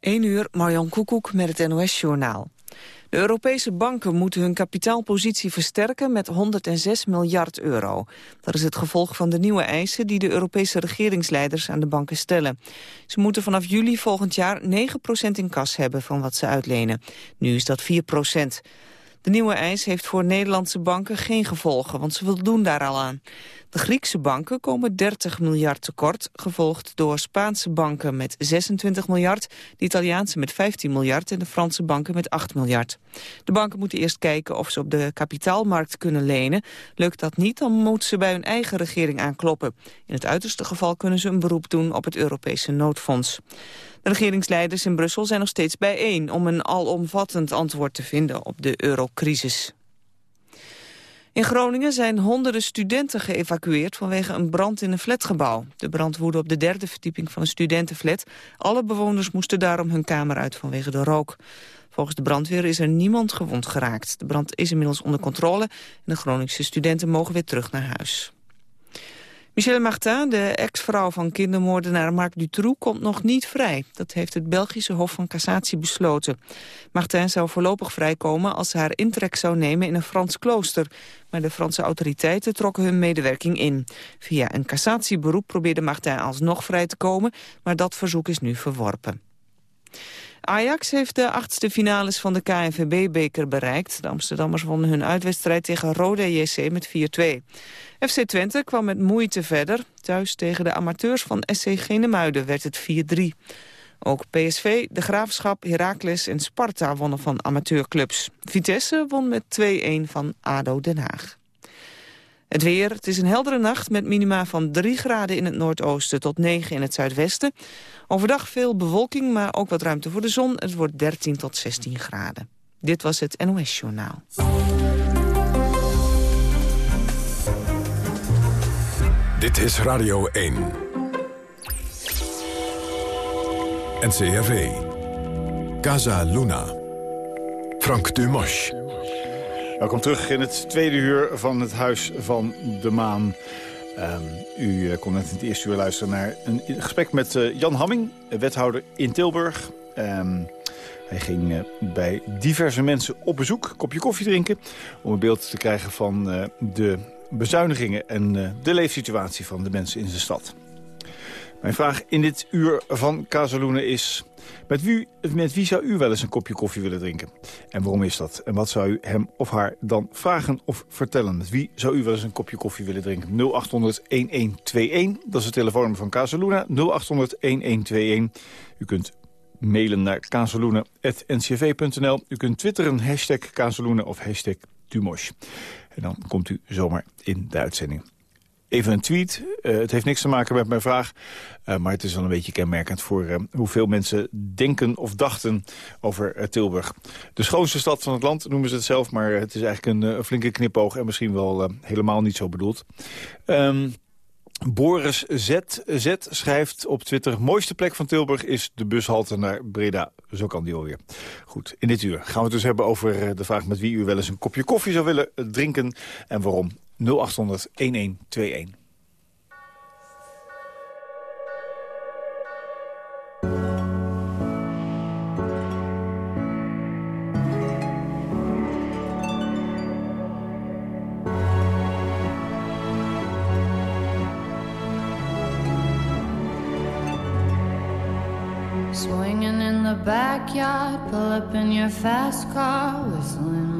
1 uur, Marjan Koekoek met het NOS-journaal. De Europese banken moeten hun kapitaalpositie versterken met 106 miljard euro. Dat is het gevolg van de nieuwe eisen die de Europese regeringsleiders aan de banken stellen. Ze moeten vanaf juli volgend jaar 9% in kas hebben van wat ze uitlenen. Nu is dat 4 De nieuwe eis heeft voor Nederlandse banken geen gevolgen, want ze voldoen daar al aan. De Griekse banken komen 30 miljard tekort, gevolgd door Spaanse banken met 26 miljard, de Italiaanse met 15 miljard en de Franse banken met 8 miljard. De banken moeten eerst kijken of ze op de kapitaalmarkt kunnen lenen. Lukt dat niet, dan moeten ze bij hun eigen regering aankloppen. In het uiterste geval kunnen ze een beroep doen op het Europese noodfonds. De regeringsleiders in Brussel zijn nog steeds bijeen om een alomvattend antwoord te vinden op de eurocrisis. In Groningen zijn honderden studenten geëvacueerd vanwege een brand in een flatgebouw. De brand woedde op de derde verdieping van een studentenflat. Alle bewoners moesten daarom hun kamer uit vanwege de rook. Volgens de brandweer is er niemand gewond geraakt. De brand is inmiddels onder controle en de Groningse studenten mogen weer terug naar huis. Michelle Martin, de ex-vrouw van kindermoordenaar Marc Dutroux, komt nog niet vrij. Dat heeft het Belgische Hof van Cassatie besloten. Martin zou voorlopig vrijkomen als ze haar intrek zou nemen in een Frans klooster. Maar de Franse autoriteiten trokken hun medewerking in. Via een cassatieberoep probeerde Martin alsnog vrij te komen, maar dat verzoek is nu verworpen. Ajax heeft de achtste finales van de KNVB-beker bereikt. De Amsterdammers wonnen hun uitwedstrijd tegen Rode JC met 4-2. FC Twente kwam met moeite verder. Thuis tegen de amateurs van SC Genemuiden werd het 4-3. Ook PSV, De Graafschap, Heracles en Sparta wonnen van amateurclubs. Vitesse won met 2-1 van ADO Den Haag. Het weer, het is een heldere nacht met minima van 3 graden in het noordoosten tot 9 in het zuidwesten. Overdag veel bewolking, maar ook wat ruimte voor de zon. Het wordt 13 tot 16 graden. Dit was het NOS Journaal. Dit is Radio 1. NCRV. Casa Luna. Frank Dumas. Welkom terug in het tweede uur van het Huis van de Maan. Um, u uh, kon net in het eerste uur luisteren naar een gesprek met uh, Jan Hamming, wethouder in Tilburg. Um, hij ging uh, bij diverse mensen op bezoek, kopje koffie drinken... om een beeld te krijgen van de bezuinigingen en de leefsituatie van de mensen in zijn stad. Mijn vraag in dit uur van Casaluna is... Met wie, zou u wel eens een kopje koffie willen drinken? En waarom is dat? En wat zou u hem of haar dan vragen of vertellen? Met wie zou u wel eens een kopje koffie willen drinken? 0800-1121, dat is het telefoonnummer van Casaluna. 0800-1121. U kunt mailen naar casaluna.ncv.nl. U kunt twitteren hashtag of hashtag Dumosh. En dan komt u zomaar in de uitzending. Even een tweet. Uh, het heeft niks te maken met mijn vraag. Uh, maar het is wel een beetje kenmerkend voor uh, hoeveel mensen denken of dachten over Tilburg. De schoonste stad van het land noemen ze het zelf. Maar het is eigenlijk een, flinke knipoog en misschien wel helemaal niet zo bedoeld. Um, Boris Z, Z schrijft op Twitter... mooiste plek van Tilburg is de bushalte naar Breda. Zo kan die alweer. Goed, in dit uur gaan we het dus hebben over de vraag... met wie u wel eens een kopje koffie zou willen drinken en waarom. 0800 1121. Swinging in the backyard, pull up in your fast car, whistling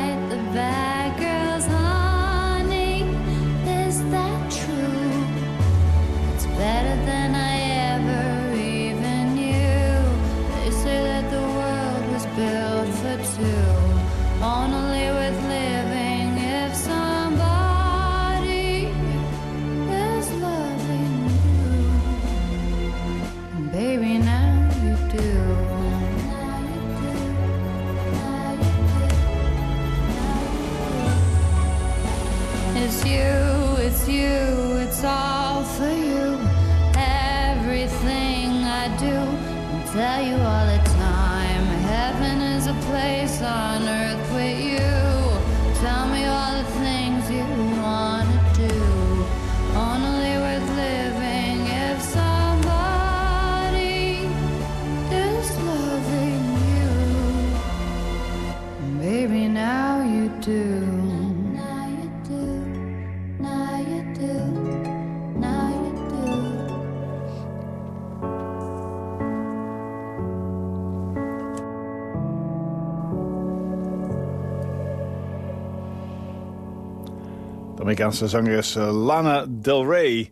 Amerikaanse zangeres eh, Lana Del Rey.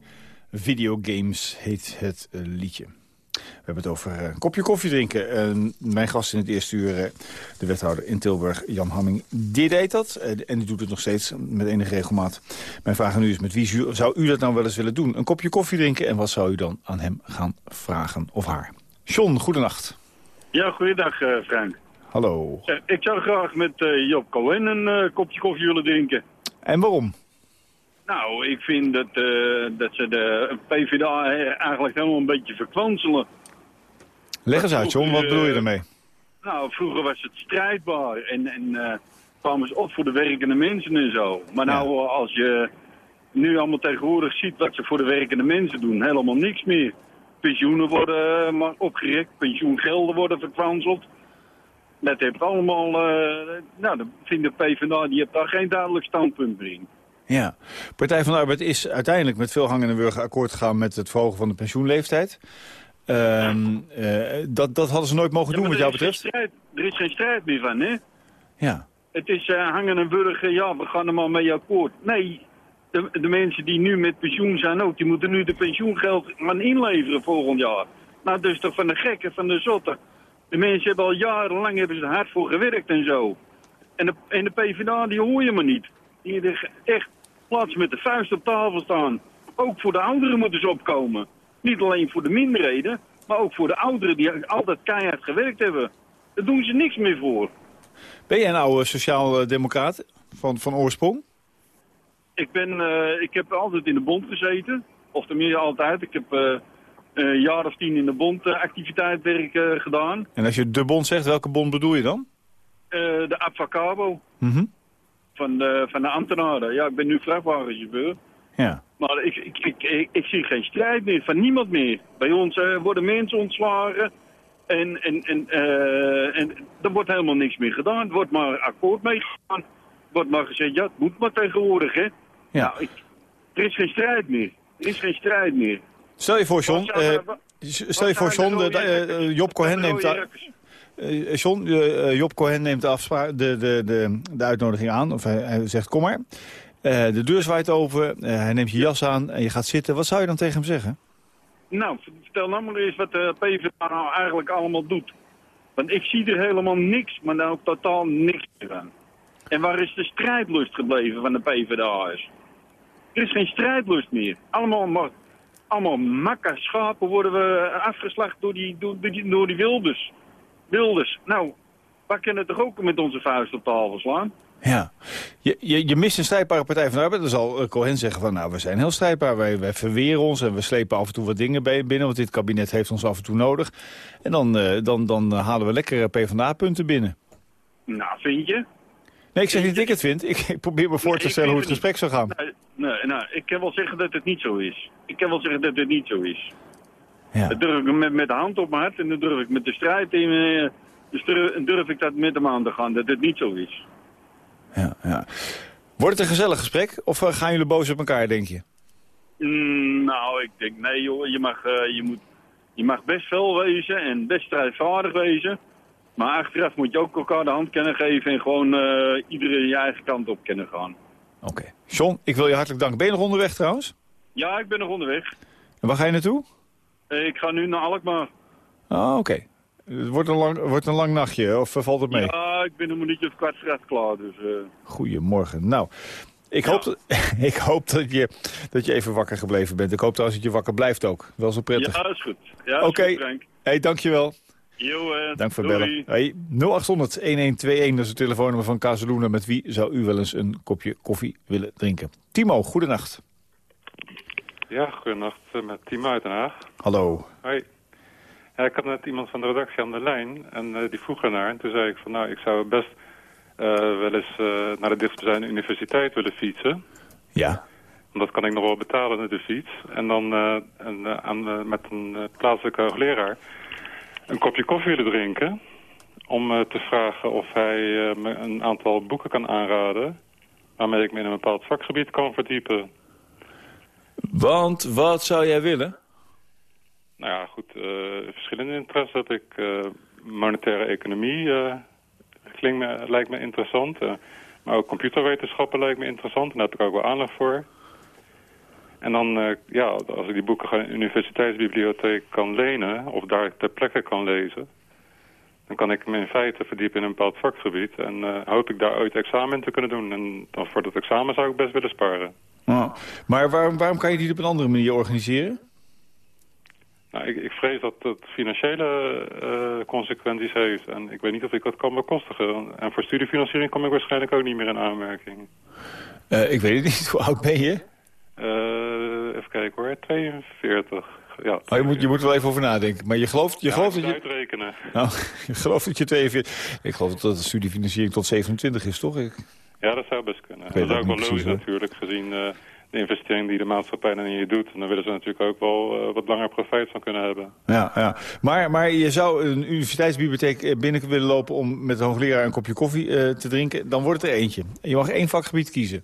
Videogames heet het eh, liedje. We hebben het over eh, een kopje koffie drinken. En mijn gast in het eerste uur, de wethouder in Tilburg, Jan Hamming, die deed dat. En die doet het nog steeds met enige regelmaat. Mijn vraag aan u is, met wie zou- u dat nou wel eens willen doen? Een kopje koffie drinken en wat zou u dan aan hem gaan vragen of haar? John, goedenacht. Ja, goeiedag eh, Frank. Hallo. Ik zou graag met Job Cohen een kopje koffie willen drinken. En waarom? Nou, ik vind dat, eh, dat ze de PvdA eigenlijk helemaal een beetje verkwanselen. Leg eens uit, John. Wat bedoel je ermee? Nou, vroeger was het strijdbaar en, en eh, kwamen ze op voor de werkende mensen en zo. Maar nou, eh, als je nu allemaal tegenwoordig ziet wat ze voor de werkende mensen doen, helemaal niks meer. Pensioenen worden eh, maar opgerekt, pensioengelden worden verkwanseld. Dat heeft allemaal, eh, nou, dan vindt de PvdA, die heeft daar geen duidelijk standpunt meer in. Ja. Partij van de Arbeid is uiteindelijk met veel hangen en wurgen akkoord gegaan met het verhogen van de pensioenleeftijd. Ehm, eh, dat, dat hadden ze nooit mogen Ja, doen wat jou betreft. strijd- Er is geen strijd meer van, hè? Ja. Het is eh, hangen en burger, ja, we gaan er maar mee akkoord. Nee, de, de mensen die nu met pensioen zijn ook, die moeten nu de pensioengeld gaan inleveren volgend jaar. Nou, dus toch van de gekken, van de zotten. De mensen hebben al jarenlang hebben ze hard voor gewerkt en zo. En de, en de PvdA, die hoor je maar niet. Die echt plaats met de vuist op tafel staan. Ook voor de ouderen moeten ze opkomen. Niet alleen voor de minderheden, maar ook voor de ouderen die altijd keihard gewerkt hebben. Daar doen ze niks meer voor. Ben jij een oude sociaal-democraat van, van oorsprong? Ik, ben, eh, ik heb altijd in de bond gezeten. Of tenminste altijd. Ik heb eh, een jaar of tien in de bond activiteitswerk eh, gedaan. En als je de bond zegt, welke bond bedoel je dan? De Abfacabo Mhm. Van de, van de ambtenaren. Ja, ik ben nu vrachtwagenchauffeur. Ja. Maar ik, ik, ik, ik, ik zie geen strijd meer van niemand meer. Bij ons eh, worden mensen ontslagen. En, en, en, eh, en er wordt helemaal niks meer gedaan. Er wordt maar akkoord mee gegaan. Er wordt maar gezegd, ja, het moet maar tegenwoordig, hè. ja. Nou, ik, er is geen strijd meer. Er is geen strijd meer. Stel je voor, John. Eh, stel je voor, John. Job Cohen neemt... de eh, John, eh, Job Cohen neemt de, afspraak, de, de, de, de uitnodiging aan. Of hij, hij zegt, kom maar. De deur zwaait open. hij neemt je jas aan en je gaat zitten. Wat zou je dan tegen hem zeggen? Nou, vertel nou maar eens wat de PvdA nou eigenlijk allemaal doet. Want ik zie er helemaal niks, maar nou totaal niks meer aan. En waar is de strijdlust gebleven van de PvdA'ers? Er is geen strijdlust meer. Allemaal allemaal makka schapen worden we afgeslacht door die, door, die, door die wilders. Wilders. Nou, wij kunnen toch ook met onze vuist op tafel slaan? Ja, je, je, je mist een strijdbare Partij van de Arbeid. Dan zal eh, Cohen zeggen van, nou, we zijn heel strijdbaar. Wij, wij verweren ons en we slepen af en toe wat dingen binnen... want dit kabinet heeft ons af en toe nodig. En dan, uh, dan, dan halen we lekker PvdA-punten binnen. Nou, vind je? Nee, ik zeg niet dat ik het vind. Ik, ik probeer me voor te stellen hoe het gesprek zou gaan. Nee, nee, nou, ik kan wel zeggen dat het niet zo is. Ik kan wel zeggen dat het niet zo is. Ja. Dat durf ik met, met de hand op mijn hart en dan durf ik met de strijd in... Uh, dus durf, durf ik dat met hem aan te gaan, dat het niet zo is ja, ja. Wordt het een gezellig gesprek of eh, gaan jullie boos op elkaar, denk je? Mm, nou, ik denk, nee joh, je mag, uh, je, moet, je mag best fel wezen en best strijdvaardig wezen. Maar achteraf moet je ook elkaar de hand kunnen geven en gewoon uh, iedereen je eigen kant op kunnen gaan. Oké. Okay. John, ik wil je hartelijk danken. Ben je nog onderweg trouwens? Ja, ik ben nog onderweg. En waar ga je naartoe? Ik ga nu naar Alkmaar. Ah, oké. Het wordt een, lang, wordt een lang nachtje, of valt het mee? Ja, ik ben een minuutje of kwart straks klaar. Dus, uh... Goedemorgen. Nou, ik, hoop dat, ik hoop dat je, dat je even wakker gebleven bent. Ik hoop trouwens dat je wakker blijft ook. Wel zo prettig. Ja, dat is goed. Ja, Oké. Okay. Hey, dankjewel. Jo, uh, Dank voor bellen. Hey, 0800-1121, dat is het telefoonnummer van Kazeluna. Met wie zou u wel eens een kopje koffie willen drinken? Timo, goedenacht. Ja, goedenacht. Eh, met Timo uit Den Haag. Hallo. Hoi. Ja, ik had net iemand van de redactie aan de lijn en uh, die vroeg ernaar. En toen zei ik van nou, ik zou best uh, wel eens uh, naar de dichtstbijzijnde universiteit willen fietsen. Ja. Want dat kan ik nog wel betalen met de fiets. En dan en, aan, met een plaatselijke hoogleraar een kopje koffie willen drinken. Om te vragen of hij me een aantal boeken kan aanraden. Waarmee ik me in een bepaald vakgebied kan verdiepen. Want wat zou jij willen? Nou ja, goed, uh, verschillende interesses. Dat ik uh, monetaire economie uh, klinkt me, lijkt me interessant. maar ook computerwetenschappen lijkt me interessant. En daar heb ik ook wel aandacht voor. En dan, ja, als ik die boeken in de universiteitsbibliotheek kan lenen... of daar ter plekke kan lezen... dan kan ik me in feite verdiepen in een bepaald vakgebied. En hoop ik daar ooit examen te kunnen doen. En dan voor dat examen zou ik best willen sparen. Oh. Maar waarom, waarom kan je die op een andere manier organiseren? Nou, ik, ik, vrees dat het financiële uh, consequenties heeft. En ik weet niet of ik dat kan bekostigen. En voor studiefinanciering kom ik waarschijnlijk ook niet meer in aanmerking. Uh, ik weet het niet. Hoe oud ben je? Uh, even kijken hoor. 42. Ja, oh, je, moet, je moet er wel even over nadenken. Maar je gelooft, je ja, gelooft dat je... uitrekenen. Nou, je gelooft dat je 42... Ik geloof dat de studiefinanciering tot 27 is, toch? Ik... Ja, dat zou best kunnen. Dat is ook wel logisch natuurlijk, gezien de investering die de maatschappij dan in je doet. En dan willen ze natuurlijk ook wel uh, wat langer profijt van kunnen hebben. Ja, ja. Maar, maar je zou een universiteitsbibliotheek eh, binnen willen lopen om met een hoogleraar een kopje koffie uh, te drinken. Dan wordt het er eentje. Je mag één vakgebied kiezen.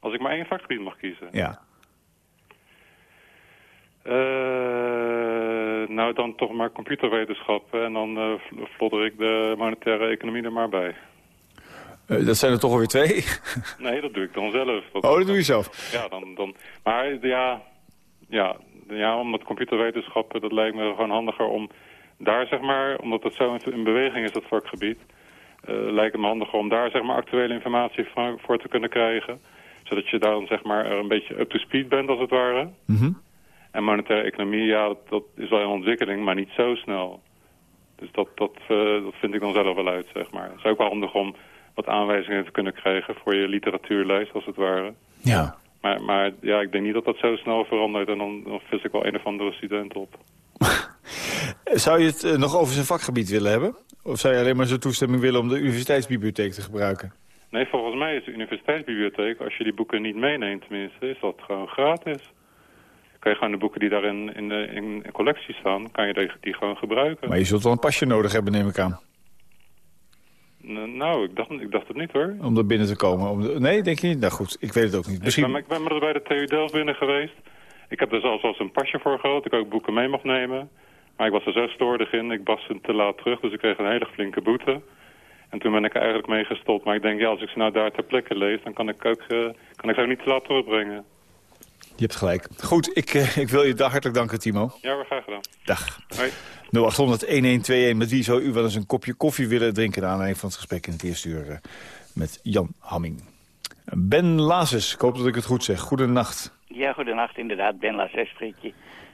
Als ik maar één vakgebied mag kiezen? Ja. Nou, dan toch maar computerwetenschappen. En dan vlodder ik de monetaire economie er maar bij. Uh, dat zijn er toch alweer twee? nee, dat doe ik dan zelf. Dat oh, dat doe je zelf? Ja, dan, dan, maar ja, ja, ja, omdat computerwetenschappen, dat lijkt me gewoon handiger om daar, zeg maar, omdat het zo in beweging is, dat vakgebied, uh, lijkt het me handiger om daar, zeg maar, actuele informatie van, voor te kunnen krijgen. Zodat je daar dan, zeg maar, een beetje up to speed bent, als het ware. Mm -hmm. En monetaire economie, ja, dat, dat, is wel een ontwikkeling, maar niet zo snel. Dus dat, dat, uh, dat vind ik dan zelf wel uit, zeg maar. Het is ook wel handig om wat aanwijzingen te kunnen krijgen voor je literatuurlijst, als het ware. Ja. Maar, maar ja, ik denk niet dat dat zo snel verandert en dan, dan vis ik wel een of andere student op. zou je het uh, nog over zijn vakgebied willen hebben? Of zou je alleen maar zijn toestemming willen om de universiteitsbibliotheek te gebruiken? Nee, volgens mij is de universiteitsbibliotheek, als je die boeken niet meeneemt tenminste, is dat gewoon gratis. Kan je gewoon de boeken die daar in, in, de, in collectie staan, kan je die, die gewoon gebruiken. Maar je zult wel een pasje nodig hebben, neem ik aan. Nou, ik dacht, ik dacht het niet hoor. Om er binnen te komen? Om nee, denk je niet? Nou goed, ik weet het ook niet. Misschien... Ik, ben, ik ben maar bij de TU Delft binnen geweest. Ik heb er zelfs een pasje voor gehad. Ik ook boeken mee mocht nemen. Maar ik was er zo stoordig in. Ik was te laat terug, dus ik kreeg een hele flinke boete. En toen ben ik er eigenlijk mee gestopt. Maar ik denk, ja, als ik ze nou daar ter plekke lees... dan kan ik, ook, uh, kan ik ze ook niet te laat terugbrengen. Je hebt gelijk. Goed, ik, uh, ik wil je daar hartelijk danken, Timo. Ja, we gaan gedaan. Dag. Hoi. 0800-1121. Met wie zou u wel eens een kopje koffie willen drinken... naar aanleiding van het gesprek in het eerste uur uh, met Jan Hamming. Ben Lazes, ik hoop dat ik het goed zeg. Goedenacht. Ja, goedenacht, inderdaad. Ben Lazes spreek je.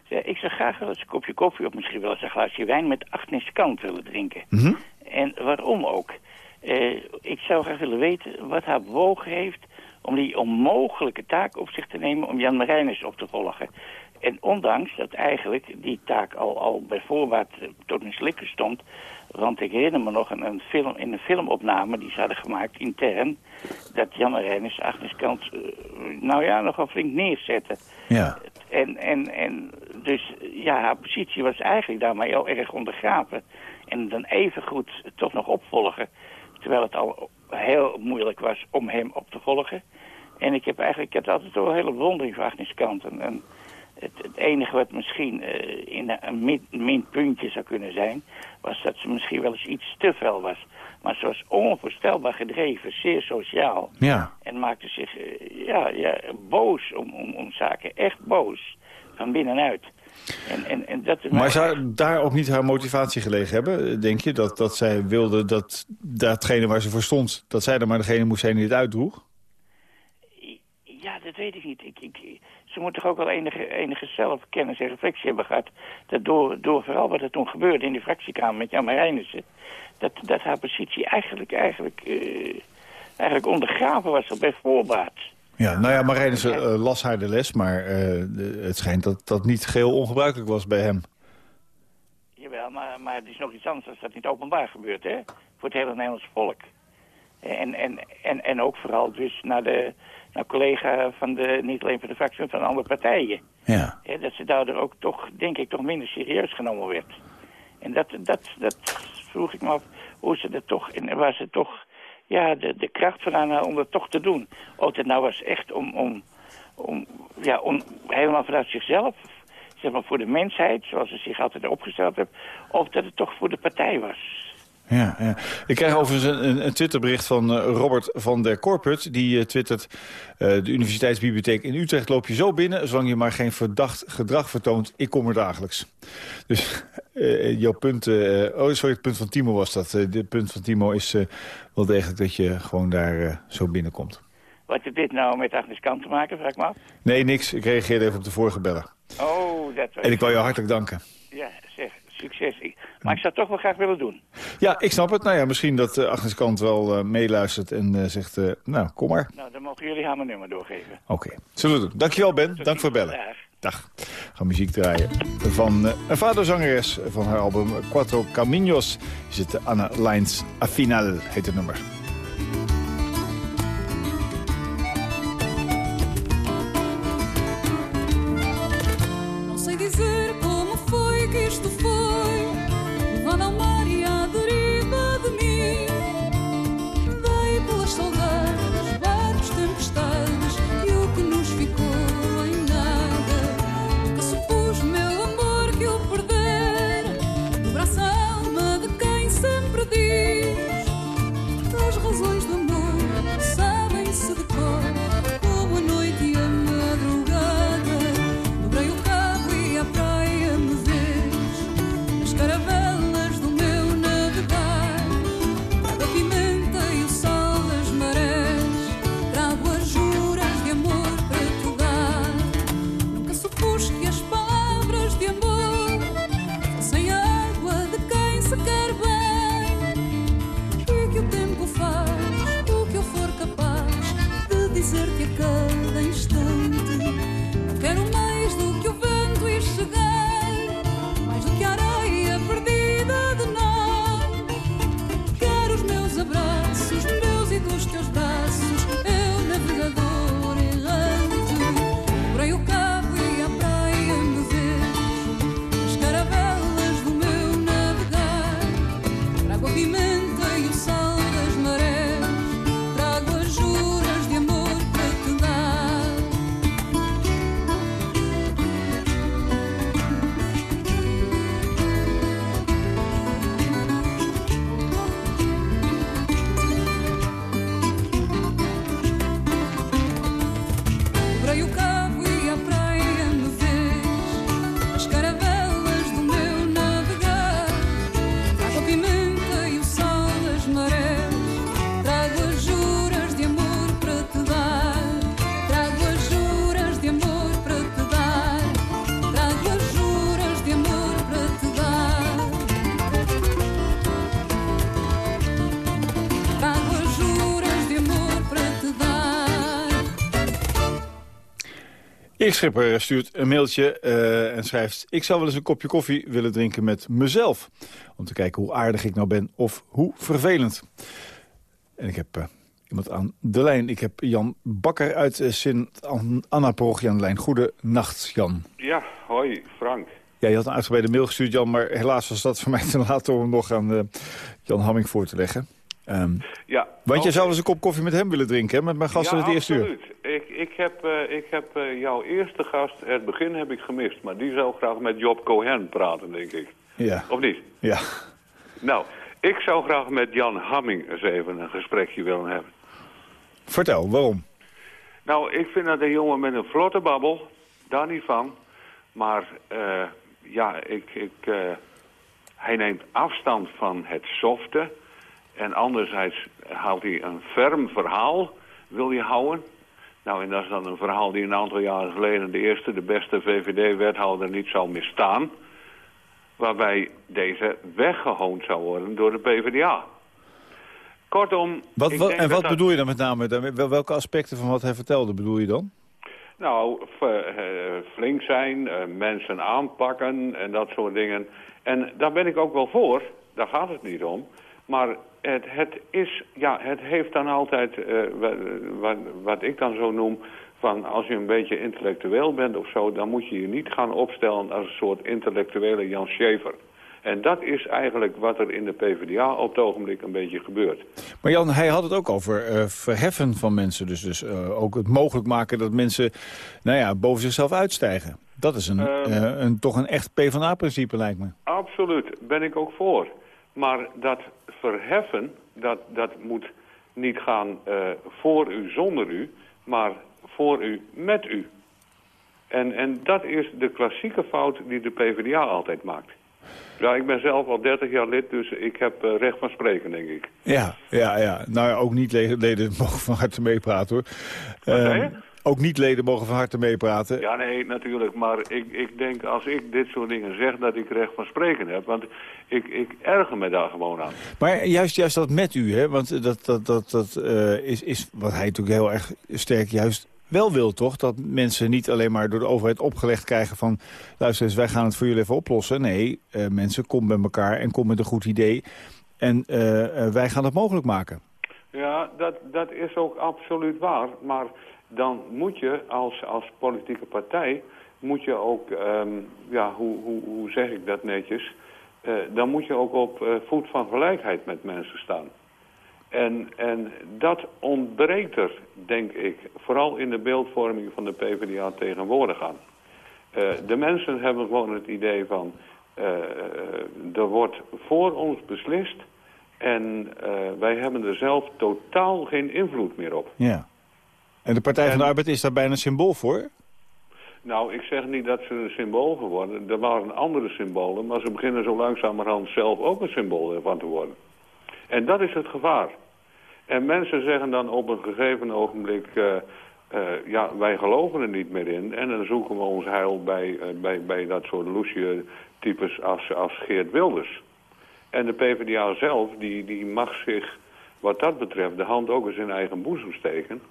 Ik zou graag wel eens een kopje koffie of misschien wel eens een glaasje wijn met Agnes Kant willen drinken. Mhm. En waarom ook? Eh, ik zou graag willen weten wat haar bewogen heeft om die onmogelijke taak op zich te nemen om Jan Marijnis op te volgen. En ondanks dat eigenlijk die taak al, al bij voorbaat eh, tot een slikker stond... want ik herinner me nog een, een film, in een filmopname die ze hadden gemaakt intern... dat Jan Marijnis Agnes Kant, uh, nou ja, nogal flink neerzette. Ja. En, en, en dus ja, haar positie was eigenlijk daarmee heel erg ondergraven. En dan even goed toch nog opvolgen. Terwijl het al heel moeilijk was om hem op te volgen. En ik heb eigenlijk, ik heb altijd wel een hele bewondering voor Agnes Kant. En, en het, het, enige wat misschien uh, in een min, minpuntje zou kunnen zijn... was dat ze misschien wel eens iets te fel was. Maar ze was onvoorstelbaar gedreven, zeer sociaal. Ja. En maakte zich uh, ja, ja, boos om, om, om zaken, echt boos, van binnenuit. En, en, en dat maar zou daar ook niet haar motivatie gelegen hebben, denk je? Dat, dat zij wilde dat datgene waar ze voor stond... dat zij er maar degene moest zijn die het uitdroeg? Ja, dat weet ik niet. Ik, ik, ze moet toch ook wel enige, enige zelfkennis en reflectie hebben gehad... dat door, door vooral wat er toen gebeurde in die fractiekamer met Jan Marijnissen... dat, dat haar positie eigenlijk, eigenlijk, uh, eigenlijk ondergraven was al bij voorbaat. Ja, nou ja, Marijnissen uh, las haar de les, maar uh, de, het schijnt dat dat niet geheel ongebruikelijk was bij hem. Jawel, maar, maar het is nog iets anders als dat niet openbaar gebeurt, hè? Voor het hele Nederlandse volk. En, en, en, en ook vooral dus naar de naar collega van de, niet alleen van de fractie, maar van andere partijen. Ja. ja. Dat ze daardoor ook toch, denk ik, toch minder serieus genomen werd. En dat, dat, dat vroeg ik me af, hoe ze dat toch, en waar ze toch ja, de, de kracht van aan om dat toch te doen. Of het nou was echt om, om, om, ja, om helemaal vanuit zichzelf, zeg maar voor de mensheid, zoals ze zich altijd opgesteld heeft, of dat het toch voor de partij was. Ja, ja. Ik krijg overigens een, een Twitterbericht van uh, Robert van der Korput. Die uh, twittert, uh, de Universiteitsbibliotheek in Utrecht loop je zo binnen... zolang je maar geen verdacht gedrag vertoont, ik kom er dagelijks. Dus jouw punt... oh, sorry, het punt van Timo was dat. Het punt van Timo is wel degelijk dat je gewoon daar zo binnenkomt. Wat heeft dit nou met Agnes Kant te maken, vraag ik me af? Nee, niks. Ik reageerde even op de vorige beller. Oh, dat was... En ik wil je hartelijk danken. Ja, zeg, succes. Maar ik zou het toch wel graag willen doen. Ja, ik snap het. Nou ja, misschien dat uh, Agnes Kant wel uh, meeluistert en uh, zegt, nou, kom maar. Nou, dan mogen jullie haar mijn nummer doorgeven. Oké, okay. zullen we doen. Dankjewel Ben, dank voor bellen. Dag. Gaan muziek draaien van een vaderzangeres van haar album Quattro Caminos. Is het Anna Lines Afinal, heet het nummer. razões do Erik Schipper stuurt een mailtje uh, en schrijft... ik zou wel eens een kopje koffie willen drinken met mezelf. Om te kijken hoe aardig ik nou ben of hoe vervelend. En ik heb uh, iemand aan de lijn. Ik heb Jan Bakker uit uh, Sint-Anna-parochie aan de lijn. Goedenacht, Jan. Ja, hoi, Frank. Ja, je had een uitgebreide mail gestuurd, Jan, maar helaas was dat voor mij te laat om hem nog aan Jan Hamming voor te leggen. Um, ja, want je zou wel eens een kop koffie met hem willen drinken, hè? met mijn gasten ja, het eerste uur. Ik, heb, uh, uh, jouw eerste gast, het begin heb ik gemist. Maar die zou graag met Job Cohen praten, denk ik. Ja. Of niet? Ja. Nou, ik zou graag met Jan Hamming eens even een gesprekje willen hebben. Vertel, waarom? Nou, ik vind dat een jongen met een vlotte babbel. Daar niet van. Maar uh, ja, ik, ik, hij neemt afstand van het softe... En anderzijds houdt hij een ferm verhaal, wil hij houden. Nou, en dat is dan een verhaal die een aantal jaren geleden de eerste, de beste VVD-wethouder niet zou misstaan. Waarbij deze weggehoond zou worden door de PvdA. Kortom... Wat, wat, en wat bedoel je dan met name? Welke aspecten van wat hij vertelde bedoel je dan? Nou, flink zijn, mensen aanpakken en dat soort dingen. En daar ben ik ook wel voor, daar gaat het niet om. Maar het, het, is, ja, het heeft dan altijd, uh, wat, wat, ik dan zo noem... van als je een beetje intellectueel bent of zo... dan moet je je niet gaan opstellen als een soort intellectuele Jan Schever. En dat is eigenlijk wat er in de PvdA op het ogenblik een beetje gebeurt. Maar Jan, hij had het ook over uh, verheffen van mensen. Dus, dus uh, ook het mogelijk maken dat mensen nou ja, boven zichzelf uitstijgen. Dat is een, uh, een, toch een echt PvdA-principe, lijkt me. Absoluut, ben ik ook voor. Maar dat verheffen, dat, dat moet niet gaan uh, voor u zonder u, maar voor u met u. En, en dat is de klassieke fout die de PvdA altijd maakt. Ja, ik ben zelf al 30 jaar lid, dus ik heb uh, recht van spreken, denk ik. Ja, ja, ja. Nou ja, ook niet leden, mogen van harte meepraten, hoor. Wat je? Ook niet leden mogen van harte meepraten. Ja, nee, natuurlijk. Maar ik, ik denk als ik dit soort dingen zeg dat ik recht van spreken heb. Want ik, ik erger me daar gewoon aan. Maar juist, juist dat met u, hè? Want dat, dat, dat, dat uh, is, is wat hij natuurlijk heel erg sterk juist wel wil, toch? Dat mensen niet alleen maar door de overheid opgelegd krijgen van... luister eens, wij gaan het voor jullie even oplossen. Nee, uh, mensen, kom bij elkaar en kom met een goed idee. En uh, wij gaan het mogelijk maken. Ja, dat, dat is ook absoluut waar. Maar dan moet je als, als politieke partij, moet je ook, um, ja, hoe, hoe, hoe zeg ik dat netjes, uh, dan moet je ook op uh, voet van gelijkheid met mensen staan. En, en dat ontbreekt er, denk ik, vooral in de beeldvorming van de PvdA tegenwoordig aan. Uh, de mensen hebben gewoon het idee van, er wordt voor ons beslist en wij hebben er zelf totaal geen invloed meer op. Ja. En de Partij van de Arbeid is daar bijna een symbool voor? Nou, ik zeg niet dat ze een symbool geworden. Er waren andere symbolen, maar ze beginnen zo langzamerhand zelf ook een symbool van te worden. En dat is het gevaar. En mensen zeggen dan op een gegeven ogenblik... Uh, uh, ja, wij geloven er niet meer in. En dan zoeken we ons heil bij, uh, bij, bij dat soort loesje types als, als Geert Wilders. En de PvdA zelf, die, die mag zich wat dat betreft de hand ook eens in eigen boezem steken...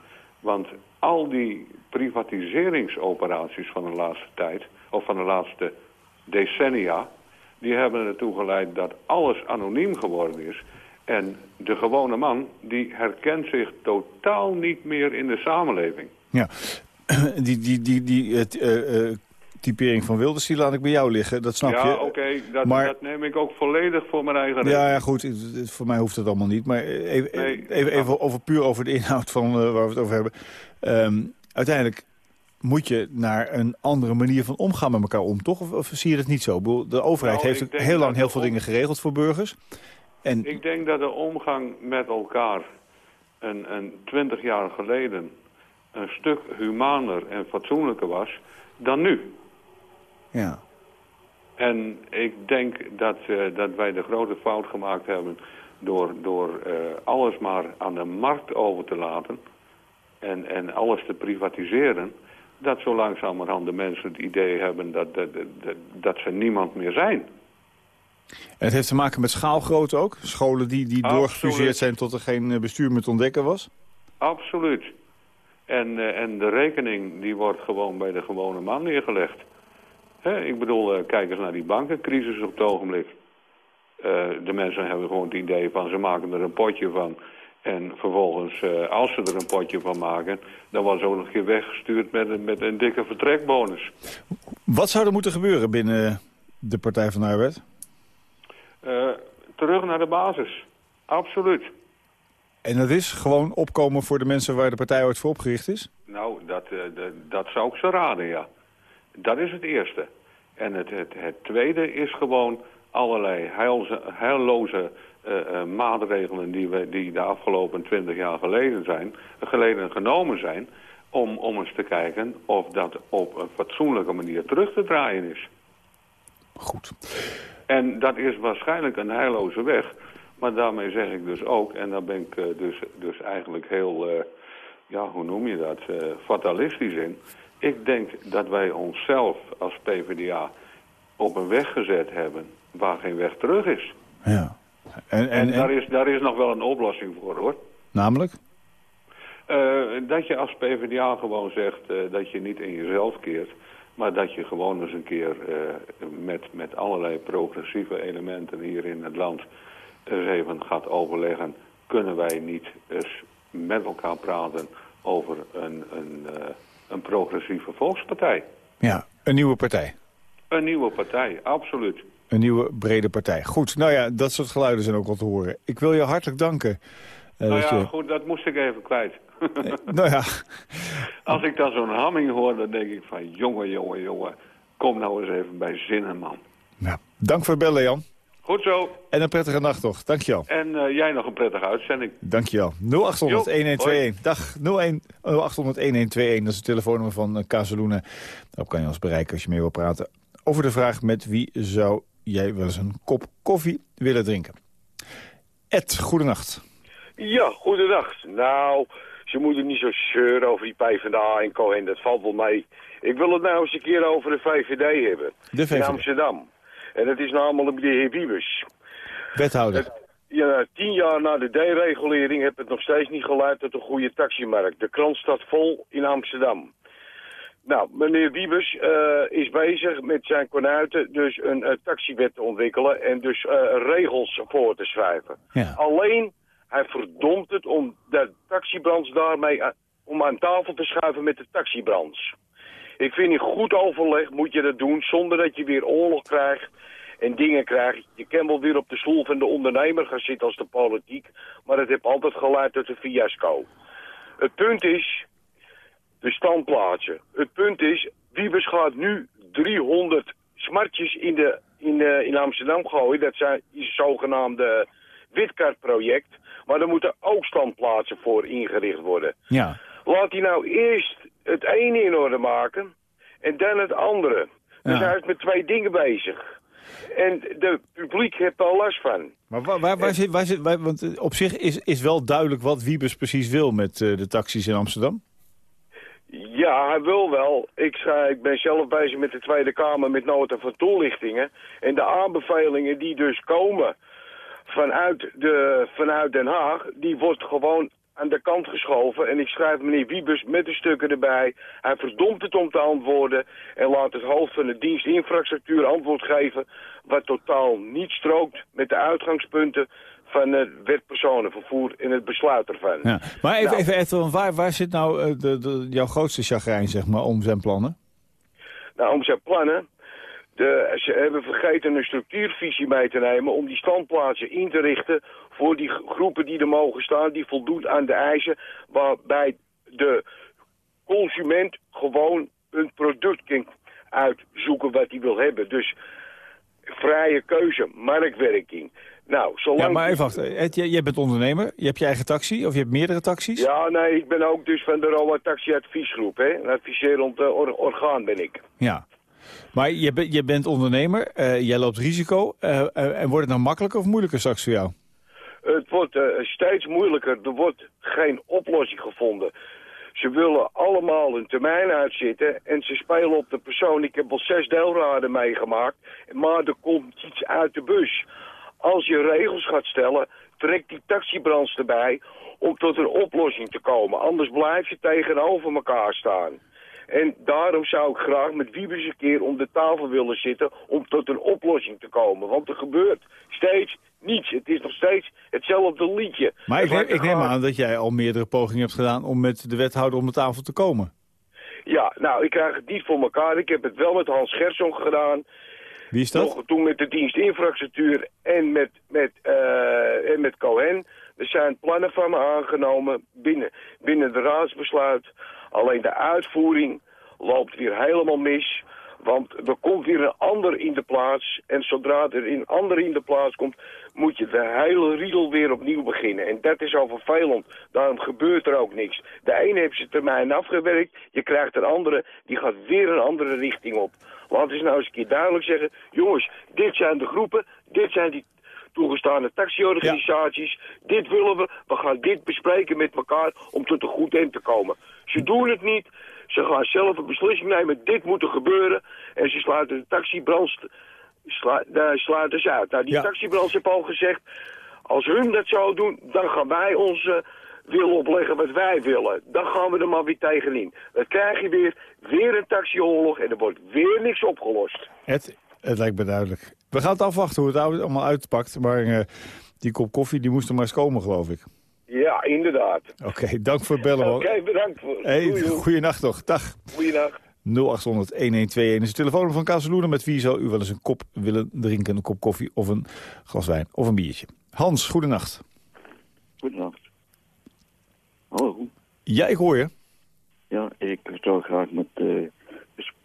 Want al die privatiseringsoperaties van de laatste tijd, of van de laatste decennia, die hebben ertoe geleid dat alles anoniem geworden is. En de gewone man, die herkent zich totaal niet meer in de samenleving. Ja, die, die, die, die uh, uh, typering van Wilders, die laat ik bij jou liggen, dat snap ja, je. Ja, oké, okay, dat, maar... dat neem ik ook volledig voor mijn eigen Ja, ja, goed, voor mij hoeft dat allemaal niet. Maar even, nee, even, even over, puur over de inhoud van uh, waar we het over hebben. Um, uiteindelijk moet je naar een andere manier van omgaan met elkaar om, toch? Of, of zie je het niet zo? De overheid nou, heeft heel lang heel veel om... dingen geregeld voor burgers. En... Ik denk dat de omgang met elkaar een, een 20 jaar geleden een stuk humaner en fatsoenlijker was dan nu. Ja. En ik denk dat, uh, dat wij de grote fout gemaakt hebben door, door uh, alles maar aan de markt over te laten en, en alles te privatiseren, dat zo langzamerhand de mensen het idee hebben dat, dat, dat, dat ze niemand meer zijn. Het heeft te maken met schaalgrootte ook? Scholen die, die doorgefuseerd zijn tot er geen bestuur meer te ontdekken was? Absoluut. En, eh, en de rekening die wordt gewoon bij de gewone man neergelegd. Ik bedoel, eh, kijk eens naar die bankencrisis op het ogenblik. Eh, de mensen hebben gewoon het idee van ze maken er een potje van. En vervolgens, eh, als ze er een potje van maken... dan wordt ze ook nog een keer weggestuurd met een, met een dikke vertrekbonus. Wat zou er moeten gebeuren binnen de Partij van de Arbeid? Terug naar de basis. Absoluut. En dat is gewoon opkomen voor de mensen waar de partij ooit voor opgericht is? Nou, dat, dat, dat zou ik ze raden, ja. Dat is het eerste. En het, het, het tweede is gewoon allerlei heilze, heilloze eh, eh, maatregelen die, we, die de afgelopen twintig jaar geleden, zijn, geleden genomen zijn... Om, om eens te kijken of dat op een fatsoenlijke manier terug te draaien is. Goed. En dat is waarschijnlijk een heilloze weg. Maar daarmee zeg ik dus ook, en daar ben ik eh, dus, dus eigenlijk heel, ja, hoe noem je dat, eh, fatalistisch in. Ik denk dat wij onszelf als PvdA op een weg gezet hebben waar geen weg terug is. Ja. En, En, en, daar, en- is, daar is nog wel een oplossing voor, hoor. namelijk? Eh, dat je als PvdA gewoon zegt eh, dat je niet in jezelf keert... maar dat je gewoon eens een keer met, met allerlei progressieve elementen hier in het land... eens even gaat overleggen... kunnen wij niet eens met elkaar praten over een, een, eh, een progressieve volkspartij? Ja, een nieuwe partij. Een nieuwe partij, absoluut. Een nieuwe brede partij. Goed, nou ja, dat soort geluiden zijn ook al te horen. Ik wil je hartelijk danken. eh, nou ja, je- goed, dat moest ik even kwijt. nou ja, Als ik dan zo'n hamming hoor, dan denk ik van... jongen, jongen, jongen, kom nou eens even bij zinnen, man. nou, dank voor het bellen, Jan. Goed zo. En een prettige nacht toch. Dankjewel. En eh, jij nog een prettige uitzending. Dankjewel. 0800-1121. Dag 01 0800-1121. Dat is het telefoonnummer van uh, Casaluna. Daarop kan je ons bereiken als je mee wil praten. Over de vraag met wie zou jij wel eens een kop koffie willen drinken. Ed, goedenacht. Ja, goedendag. Nou, ze moeten niet zo zeuren over die PvdA en Cohen, dat valt wel mee. Ik wil het nou eens een keer over de VVD hebben. De In VVD. Amsterdam. En dat is namelijk de heer Wiebes. Wethouder. Ja, tien jaar na de deregulering heeft het nog steeds niet geleid tot een goede taximarkt. De krant staat vol in Amsterdam. Nou, meneer Wiebes eh, is bezig met zijn konuiten dus een eh, taxiwet te ontwikkelen en dus eh, regels voor te schrijven. Ja. Alleen, hij verdomt het om de taxibranche daarmee om aan tafel te schuiven met de taxibranche. Ik vind in goed overleg moet je dat doen zonder dat je weer oorlog krijgt en dingen krijgt. Je kan wel weer op de stoel van de ondernemer gaan zitten als de politiek, maar het heeft altijd geleid tot een fiasco. Het punt is, de standplaatsen. Het punt is, Wiebes gaat nu 300 smartjes in, de, in, in Amsterdam gooien. Dat zijn, is het zogenaamde witkaartproject. Maar er moeten ook standplaatsen voor ingericht worden. Ja. Laat hij nou eerst het ene in orde maken en dan het andere. Dus hij is met twee dingen bezig. En de publiek heeft er last van. Maar waar, waar, waar zit, waar zit, waar- want eh, op zich is, is wel duidelijk wat Wiebes precies wil met eh, de taxis in Amsterdam. Ja, hij wil wel. Ik, zei, ik ben zelf bezig met de Tweede Kamer met nota van toelichtingen. En de aanbevelingen die dus komen vanuit, de, vanuit Den Haag, die wordt gewoon aan de kant geschoven. En ik schrijf meneer Wiebes met de stukken erbij. Hij verdomt het om te antwoorden en laat het hoofd van de dienst infrastructuur antwoord geven... wat totaal niet strookt met de uitgangspunten van het wet personenvervoer en het besluit ervan. Ja. Maar even, Nou. even waar, waar zit nou eh, de, de, jouw grootste chagrijn zeg maar, om zijn plannen? Nou, om zijn plannen. De, ze hebben vergeten een structuurvisie mee te nemen om die standplaatsen in te richten voor die groepen die er mogen staan, die voldoen aan de eisen waarbij de consument gewoon een product kan uitzoeken wat hij wil hebben. Dus vrije keuze, marktwerking. Nou, zolang... Ja, maar even wachten. Ed, jij, jij bent ondernemer. Je hebt je eigen taxi of je hebt meerdere taxis? Ja, nee, ik ben ook dus van de ROA Taxi Adviesgroep, hè. Een adviserend eh, or- orgaan ben ik. Ja. Maar je, bent je bent ondernemer, eh, jij loopt risico. eh, en wordt het nou makkelijker of moeilijker straks voor jou? Het wordt eh, steeds moeilijker. Er wordt geen oplossing gevonden. Ze willen allemaal een termijn uitzitten en ze spelen op de persoon. Ik heb al zes deelraden meegemaakt, maar er komt iets uit de bus. als je regels gaat stellen, trek die taxibrands erbij om tot een oplossing te komen. Anders blijf je tegenover elkaar staan. En daarom zou ik graag met Wiebes een keer om de tafel willen zitten om tot een oplossing te komen. Want er gebeurt steeds niets. Het is nog steeds hetzelfde liedje. Maar ik, neem- ik neem aan dat jij al meerdere pogingen hebt gedaan om met de wethouder om de tafel te komen. Ja, nou, ik krijg het niet voor elkaar. Ik heb het wel met Hans Gerson gedaan. Wie is dat? Nog toen met de dienst infrastructuur en met, met, eh, en met Cohen. Er zijn plannen van me aangenomen binnen, binnen de raadsbesluit. Alleen de uitvoering loopt weer helemaal mis. Want er komt weer een ander in de plaats. En zodra er een ander in de plaats komt, moet je de hele riedel weer opnieuw beginnen. En dat is al vervelend. Daarom gebeurt er ook niks. De een heeft zijn termijn afgewerkt. Je krijgt een andere, die gaat weer een andere richting op. Laten we eens nou eens een keer duidelijk zeggen. Jongens, dit zijn de groepen. Dit zijn die toegestane taxiorganisaties. Dit willen we. We gaan dit bespreken met elkaar om tot een goed eind te komen. Ze doen het niet. Ze gaan zelf een beslissing nemen. Dit moet er gebeuren. En ze sluiten de taxibrands slu daar sluiten ze uit. Nou, die Ja. hebben al gezegd... als hun dat zo doen, dan gaan wij ons eh, willen opleggen wat wij willen. Dan gaan we er maar weer tegenin. Dan krijg je weer, weer een taxioorlog en er wordt weer niks opgelost. Ed, het lijkt me duidelijk. We gaan het afwachten hoe het allemaal uitpakt. Maar eh, die kop koffie die moest er maar eens komen, geloof ik. Ja, inderdaad. Oké, dank voor het bellen. Oké, hoor. bedankt. Voor. Hey, goeienacht toch. Dag. Goeiedag. 0800 1121 is het telefoon van Casaluna. Met wie zou u wel eens een kop willen drinken? Een kop koffie of een glas wijn of een biertje. Hans, goedenacht. Goedenavond. Hallo. Ja, ik hoor je. Ja, ik zou graag met eh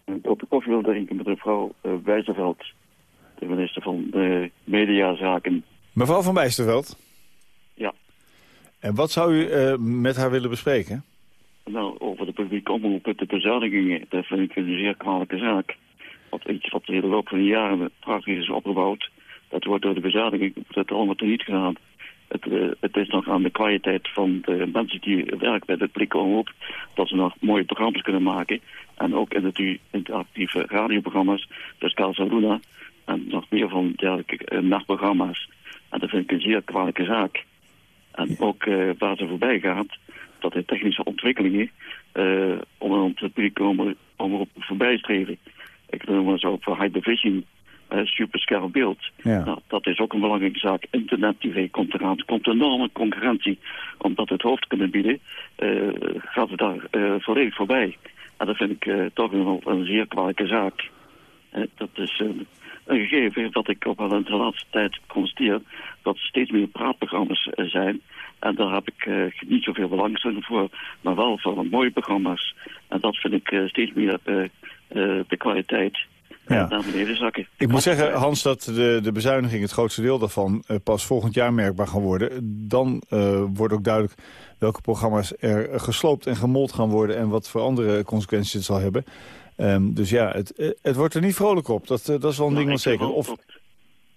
een kopje koffie willen drinken met mevrouw uh, Wijzerveld, de minister van de Mediazaken. Mevrouw van Bijsterveld. En wat zou u eh, met haar willen bespreken? Nou, over de publieke omroep, de bezuinigingen, dat vind ik een zeer kwalijke zaak. Wat iets wat in de loop van de jaren prachtig is opgebouwd, dat wordt door de bezuiniging dat allemaal teniet gedaan. Het, uh, het is nog aan de kwaliteit van de mensen die werken bij de publieke omroep, dat ze nog mooie programma's kunnen maken. En ook in de interactieve radioprogramma's, dus Casa Luna, en nog meer van dergelijke uh, nachtprogramma's. En dat vind ik een zeer kwalijke zaak. En ook uh, waar ze voorbij gaat, dat de technische ontwikkelingen uh, om een publieke omroep voorbij streven. Ik noem maar zo voor high division, uh, superscherp beeld. Ja. Nou, dat is ook een belangrijke zaak. Internet-tv komt eraan. Er komt enorme concurrentie. Omdat het hoofd kunnen bieden, uh, gaat het daar uh, volledig voorbij. En dat vind ik toch een, een zeer kwalijke zaak. Dat is een gegeven dat ik op in de laatste tijd constateer dat er steeds meer praatprogramma's uh, zijn. En daar heb ik uh, niet zoveel belangstelling voor, maar wel voor mooie programma's. En dat vind ik uh, steeds meer uh, de kwaliteit. Ja. Naar beneden zakken. Ik moet zeggen, Hans, dat de, de bezuiniging, het grootste deel daarvan, pas volgend jaar merkbaar gaan worden. Dan wordt ook duidelijk welke programma's er gesloopt en gemold gaan worden en wat voor andere consequenties het zal hebben. Um, dus ja, het, het wordt er niet vrolijk op. Dat, uh, dat is wel een nou, ding wat zeker. Of... Dat,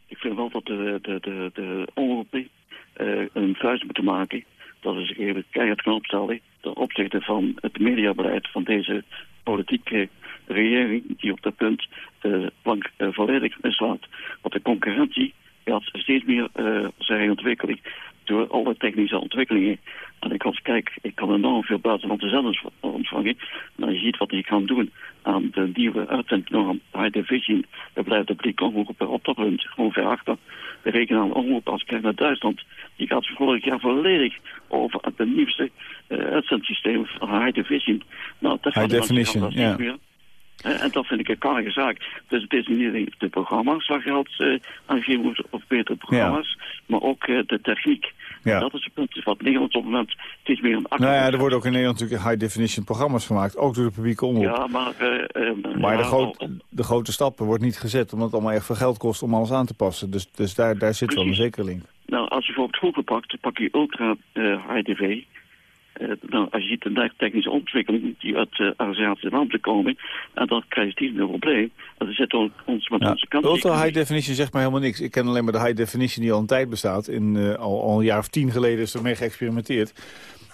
ik vind wel dat de, de, de, de omroepen uh, een vuist moeten maken. Dat is even keihard gaan opstellen ten opzichte van het mediabeleid van deze politieke regering die op dat punt uh, plank volledig mislaat. Want de concurrentie gaat steeds meer uh, zijn ontwikkeling door alle technische ontwikkelingen. En ik als kijk, ik kan enorm veel buitenlandse zenders ontvangen. Maar je ziet wat die gaan doen aan de nieuwe uitzendnorm High Division. Daar blijft de publiek omroep op dat punt gewoon ver achter. De regionale omroep, als ik kijk naar Duitsland, die gaat vorig jaar volledig over het nieuwste uh, uitzendsysteem van High Division. Nou, dat High Definition, ja. En dat vind ik een karige zaak. Dus het is niet alleen de programma's waar geld uh, aan gegeven moet, of betere programma's, ja. maar ook uh, de techniek. Ja. Dat is het punt wat Nederland op het moment steeds meer een Nou ja, er worden ook in Nederland natuurlijk high definition programma's gemaakt, ook door de publieke omroep. Ja, maar... Uh, maar de, groot, de, grote stappen wordt niet gezet, omdat het allemaal echt veel geld kost om alles aan te passen. Dus, dus daar, daar zit wel een zekere link. Nou, als je bijvoorbeeld groepen pakt, pak je ultra high tv... Uh, nou, als je ziet de technische ontwikkeling die uit uh, Aziatische landen komen, en dan krijg je steeds meer probleem. Dan zetten ons met ja, onze kant. Ultra high definition zegt mij helemaal niks. Ik ken alleen maar de high definition die al een tijd bestaat. In, uh, al, al een jaar of tien geleden is er mee geëxperimenteerd.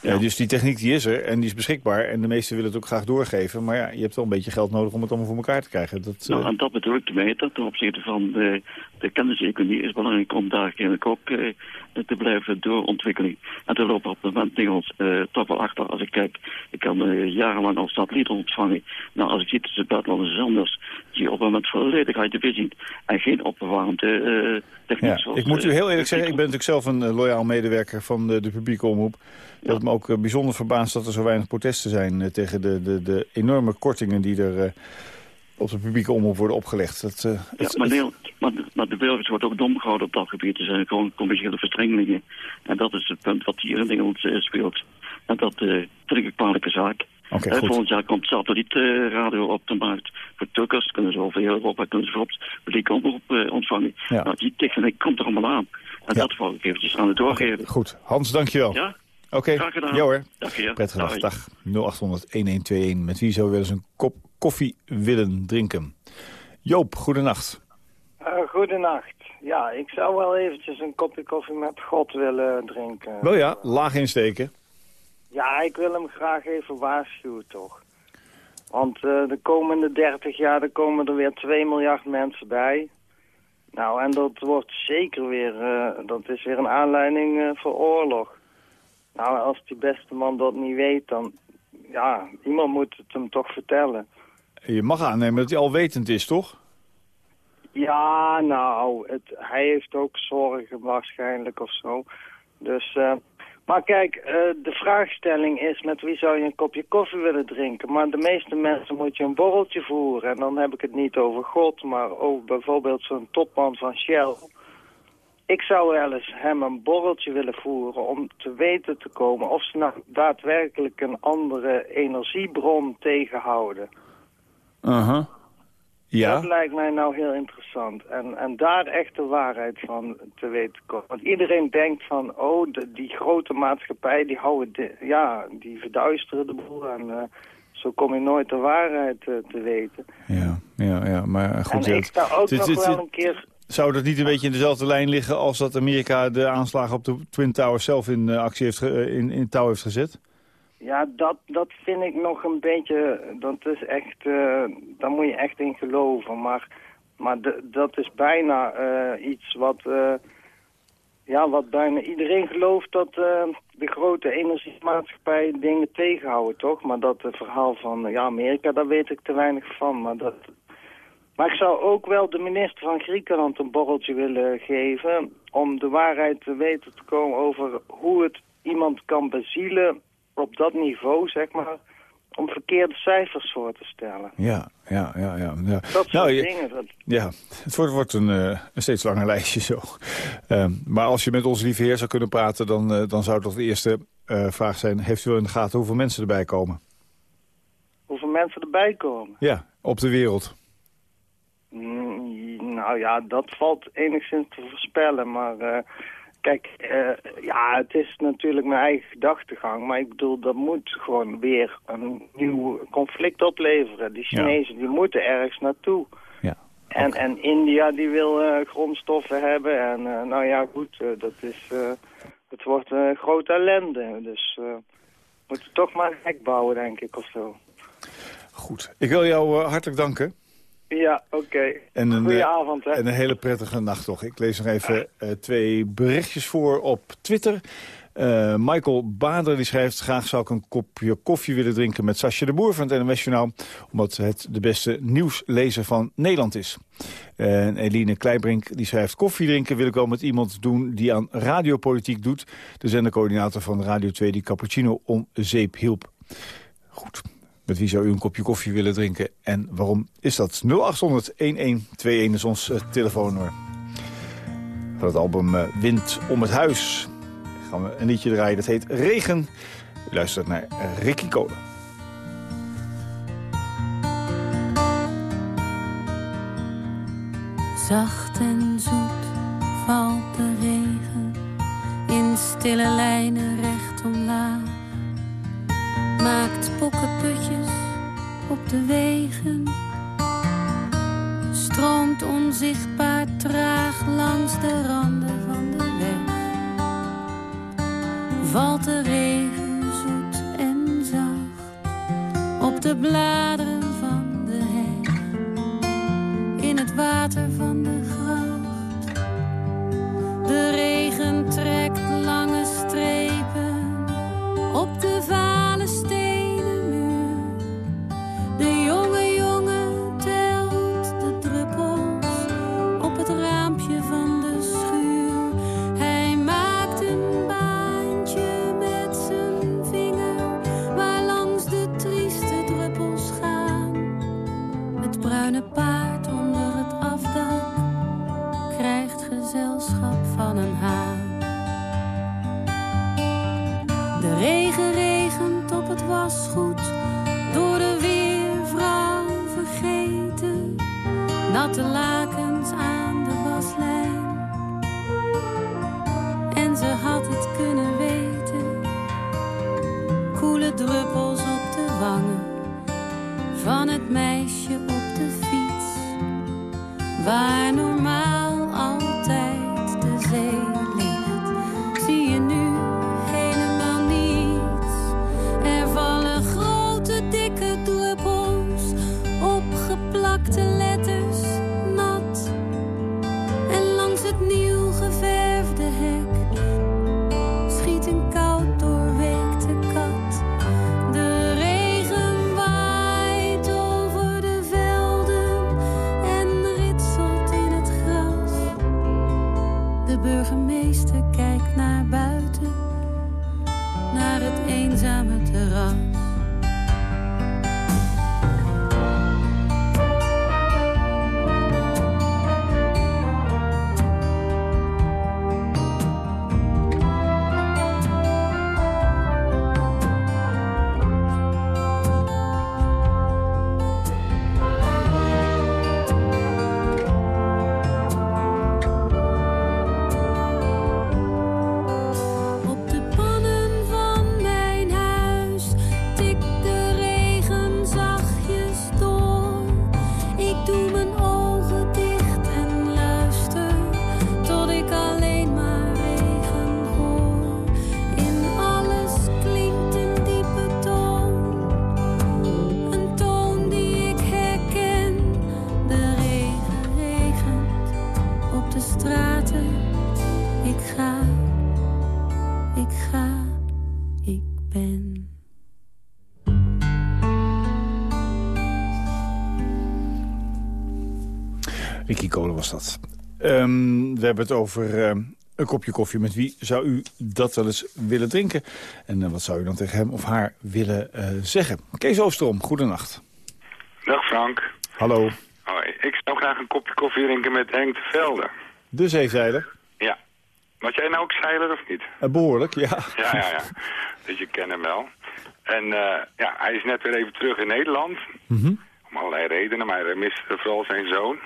Ja, dus die techniek die is er en die is beschikbaar. En de meesten willen het ook graag doorgeven. Maar ja, je hebt wel een beetje geld nodig om het allemaal voor elkaar te krijgen. Dat, Nou, eh, en dat bedoel ik te weten. Ten opzichte van de, de kenniseconomie is belangrijk om daar eigenlijk ook eh, te blijven doorontwikkelen. En te lopen op het moment ons eh, toch wel achter. Als ik kijk, ik kan eh, jarenlang als satelliet ontvangen. Nou, als ik zie tussen buitenlandse zenders, die op het moment volledig uit de visie en geen opwarmte eh techniek. ja. Ik moet u eh, heel eerlijk zeggen, ik ben natuurlijk zelf een eh, loyaal medewerker van de, de publieke omroep. Dat me ook bijzonder verbaast dat er zo weinig protesten zijn tegen de, de, de enorme kortingen die er op de publieke omroep worden opgelegd. Dat, eh, Ja, maar, maar, maar de burgers wordt ook dom gehouden op dat gebied. Er zijn gewoon commerciële verstrengelingen. En dat is het punt wat hier in Nederland speelt. En dat eh, vind ik een kwalijke zaak. Oké, goed. volgend jaar komt satellietradio op de markt. Voor tukkers kunnen ze over heel Europa kunnen ze voor op publieke omroep eh, ontvangen. Ja. Nou, die techniek komt er allemaal aan. En Ja. dat wou ik eventjes aan het doorgeven. Goed, Hans, dankjewel. Ja, Oké, graag gedaan. ja hoor. Dag, ja. Prettige dag. Dag. Dag 0800-1121. Met wie zou wel eens een kop koffie willen drinken? Joop, goedenacht. Uh, goedenacht. Ja, ik zou wel eventjes een kopje koffie met God willen drinken. Wel ja, laag insteken. Ja, ik wil hem graag even waarschuwen toch. Want eh, de komende 30 jaar er komen er weer 2 miljard mensen bij. Nou, en dat wordt zeker weer, eh, dat is weer een aanleiding eh, voor oorlog. Nou, als die beste man dat niet weet, dan, ja, iemand moet het hem toch vertellen. Je mag aannemen dat hij alwetend is, toch? Ja, nou, het, hij heeft ook zorgen waarschijnlijk of zo. Dus, maar kijk, eh, de vraagstelling is met wie zou je een kopje koffie willen drinken? Maar de meeste mensen moet je een borreltje voeren. En dan heb ik het niet over God, maar over bijvoorbeeld zo'n topman van Shell. Ik zou wel eens hem een borreltje willen voeren om te weten te komen of ze nou daadwerkelijk een andere energiebron tegenhouden. Uh Ja. Dat lijkt mij nou heel interessant. En, en daar echt de waarheid van te weten komen. Want iedereen denkt van, oh, de- die grote maatschappij, die houden, de, ja, die verduisteren de boel. En eh, zo kom je nooit de waarheid eh, te weten. Ja, ja, ja, maar goed. en ik sta ook dit- nog dit- wel een keer... Zou dat niet een beetje in dezelfde lijn liggen als dat Amerika de aanslagen op de Twin Towers zelf in eh, actie heeft, in, in touw heeft gezet? Ja, dat, dat vind ik nog een beetje... Dat is echt... eh daar moet je echt in geloven. Maar, maar dat is bijna eh, iets wat... eh, ja, wat bijna iedereen gelooft dat de grote energiemaatschappijen dingen tegenhouden, toch? Maar dat verhaal van ja, Amerika, daar weet ik te weinig van. Maar, dat... maar ik zou ook wel de minister van Griekenland een borreltje willen geven... om de waarheid te weten te komen over hoe het iemand kan bezielen op dat niveau, zeg maar... om verkeerde cijfers voor te stellen. Ja, ja, ja. ja, ja. Dat soort Nou, je- dingen. Dat... Ja, het wordt, wordt een, eh, een steeds langer lijstje zo. Ehm, maar als je met onze lieve heer zou kunnen praten... dan, eh, dan zou toch de eerste eh, vraag zijn... heeft u wel in de gaten hoeveel mensen erbij komen? Hoeveel mensen erbij komen. Ja, op de wereld. Mm, Nou ja, dat valt enigszins te voorspellen, maar kijk, eh, ja, het is natuurlijk mijn eigen gedachtegang, maar ik bedoel, dat moet gewoon weer een nieuw conflict opleveren. Die Ja. Chinezen, die moeten ergens naartoe. Ja. En, en India, die wil eh, grondstoffen hebben en eh, nou ja, goed, dat is, het wordt een grote ellende, dus we moeten toch maar een hek bouwen, denk ik, of zo. Goed. Ik wil jou hartelijk danken. Ja, oké. En een, Goeie eh, avond, hè. En een hele prettige nacht toch. Ik lees nog even eh, twee berichtjes voor op Twitter. Eh, Michael Bader die schrijft... graag zou ik een kopje koffie willen drinken met Sascha de Boer van het NOS Journaal... omdat het de beste nieuwslezer van Nederland is. En Eline Kleibrink die schrijft... koffie drinken wil ik wel met iemand doen die aan radiopolitiek doet. De zendercoördinator van Radio 2 die Cappuccino om zeep hielp. Goed. Met wie zou u een kopje koffie willen drinken en waarom is dat? 0800-1121 is ons eh, telefoonnummer. Van het album eh, Wind om het Huis gaan we een liedje draaien. Dat heet Regen. U luistert naar Ricky Kolen. Zacht en zoet valt de regen in stille lijnen maakt pokkenputjes op de wegen. Stroomt onzichtbaar traag langs de randen van de weg. Valt de regen zoet en zacht op de bladeren van de heg. In het water van de gracht. De regen trekt meisje op de fiets. Waar normaal Ricky Kolen was dat. Ehm, we hebben het over ehm, een kopje koffie. Met wie zou u dat wel eens willen drinken? En eh, wat zou u dan tegen hem of haar willen eh, zeggen? Kees Oosterom, goedenacht. Dag Frank. Hallo. Hoi. Ik zou graag een kopje koffie drinken met Henk de Velde. De zeezeiler. Ja. Was jij nou ook zeiler of niet? Eh, behoorlijk, ja. Ja, ja, ja. Dus je kent hem wel. En eh, ja, hij is net weer even terug in Nederland. Mhm. Om allerlei redenen, maar hij mist vooral zijn zoon.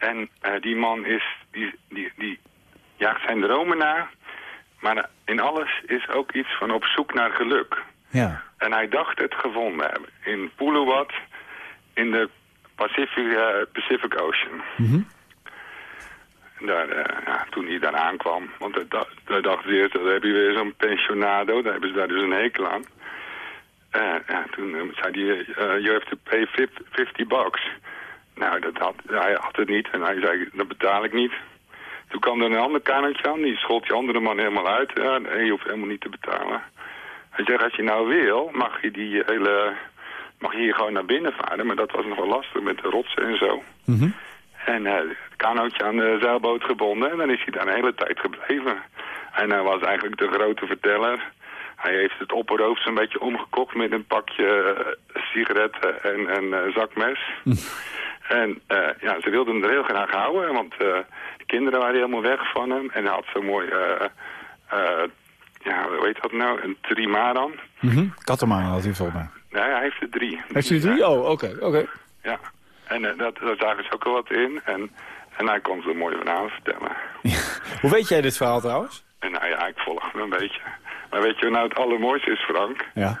En eh, die man is, die, die, die jaagt zijn dromen na. Maar in alles is ook iets van op zoek naar geluk. Ja. En hij dacht het gevonden hebben. In Puluwat, in de Pacific, eh, Pacific Ocean. Mhm. Daar, eh, ja, toen hij daar aankwam, want hij dacht, hij dacht eerst, dan heb je weer zo'n pensionado, daar hebben ze daar dus een hekel aan. Eh, ja, toen zei hij, you have to pay 50, 50 bucks. Nou, dat had, hij had het niet en hij zei, dat betaal ik niet. Toen kwam er een ander kanotje aan, die schold die andere man helemaal uit. Ja, nee, je hoeft helemaal niet te betalen. Hij zegt, als je nou wil, mag je die hele, mag je hier gewoon naar binnen varen. Maar dat was nog wel lastig met de rotsen en zo. Mhm. En eh, het kanootje aan de zeilboot gebonden en dan is hij daar een hele tijd gebleven. En hij was eigenlijk de grote verteller. Hij heeft het opperhoofd een beetje omgekocht met een pakje eh, sigaretten en een eh, zakmes. En eh, ja, ze wilden hem er heel graag houden, want de kinderen waren helemaal weg van hem. En hij had zo'n mooi, ja, hoe heet dat nou, een trimaran. Mhm. Kattenmaan had hij volgens mij. Nee, hij heeft er drie. Heeft u er drie? Oh, oké. oké. Ja, en dat, daar zagen ze ook wel wat in. En, en hij kon ze mooie verhalen vertellen. Hoe weet jij dit verhaal trouwens? En nou ja, ik volg hem een beetje. Maar weet je wat nou het allermooiste is, Frank? Ja.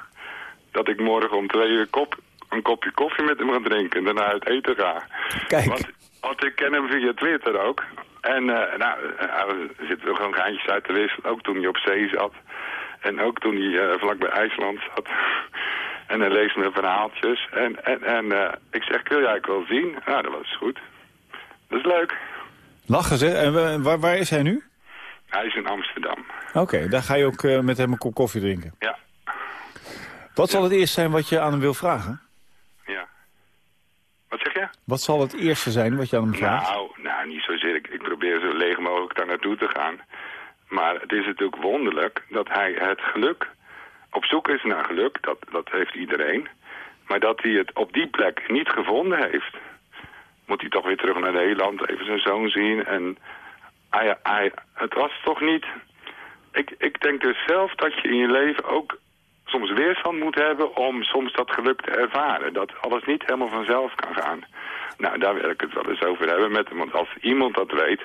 Dat ik morgen om twee uur kop, een kopje koffie met hem ga drinken en daarna uit eten ga. Kijk. Want, want ik ken hem via Twitter ook. En eh, nou, eh, er zitten wel gewoon geintjes uit te wisselen. Ook toen hij op zee zat. En ook toen hij eh, vlak bij IJsland zat. En hij leest me verhaaltjes. En, en, en eh, ik zeg, wil jij ik wel zien? Ja, dat was goed. Dat is leuk. Lachen ze. En wa- waar, waar is hij nu? Hij is in Amsterdam. Oké, daar ga je ook eh, met hem een kop koffie drinken. Ja. Wat zal het eerst zijn wat je aan hem wil vragen? Ja. Wat zeg je? Wat zal het eerste zijn wat je aan hem vraagt? Nou, nou, niet zozeer. Ik, ik probeer zo leeg mogelijk daar naartoe te gaan. Maar het is natuurlijk wonderlijk dat hij het geluk... op zoek is naar geluk, dat, dat heeft iedereen. Maar dat hij het op die plek niet gevonden heeft. Moet hij toch weer terug naar Nederland, even zijn zoon zien. En hij, hij, het was toch niet... Ik, ik denk dus zelf dat je in je leven ook soms weerstand moet hebben om soms dat geluk te ervaren. Dat alles niet helemaal vanzelf kan gaan. Nou, daar wil ik het wel eens over hebben met hem. Want als iemand dat weet,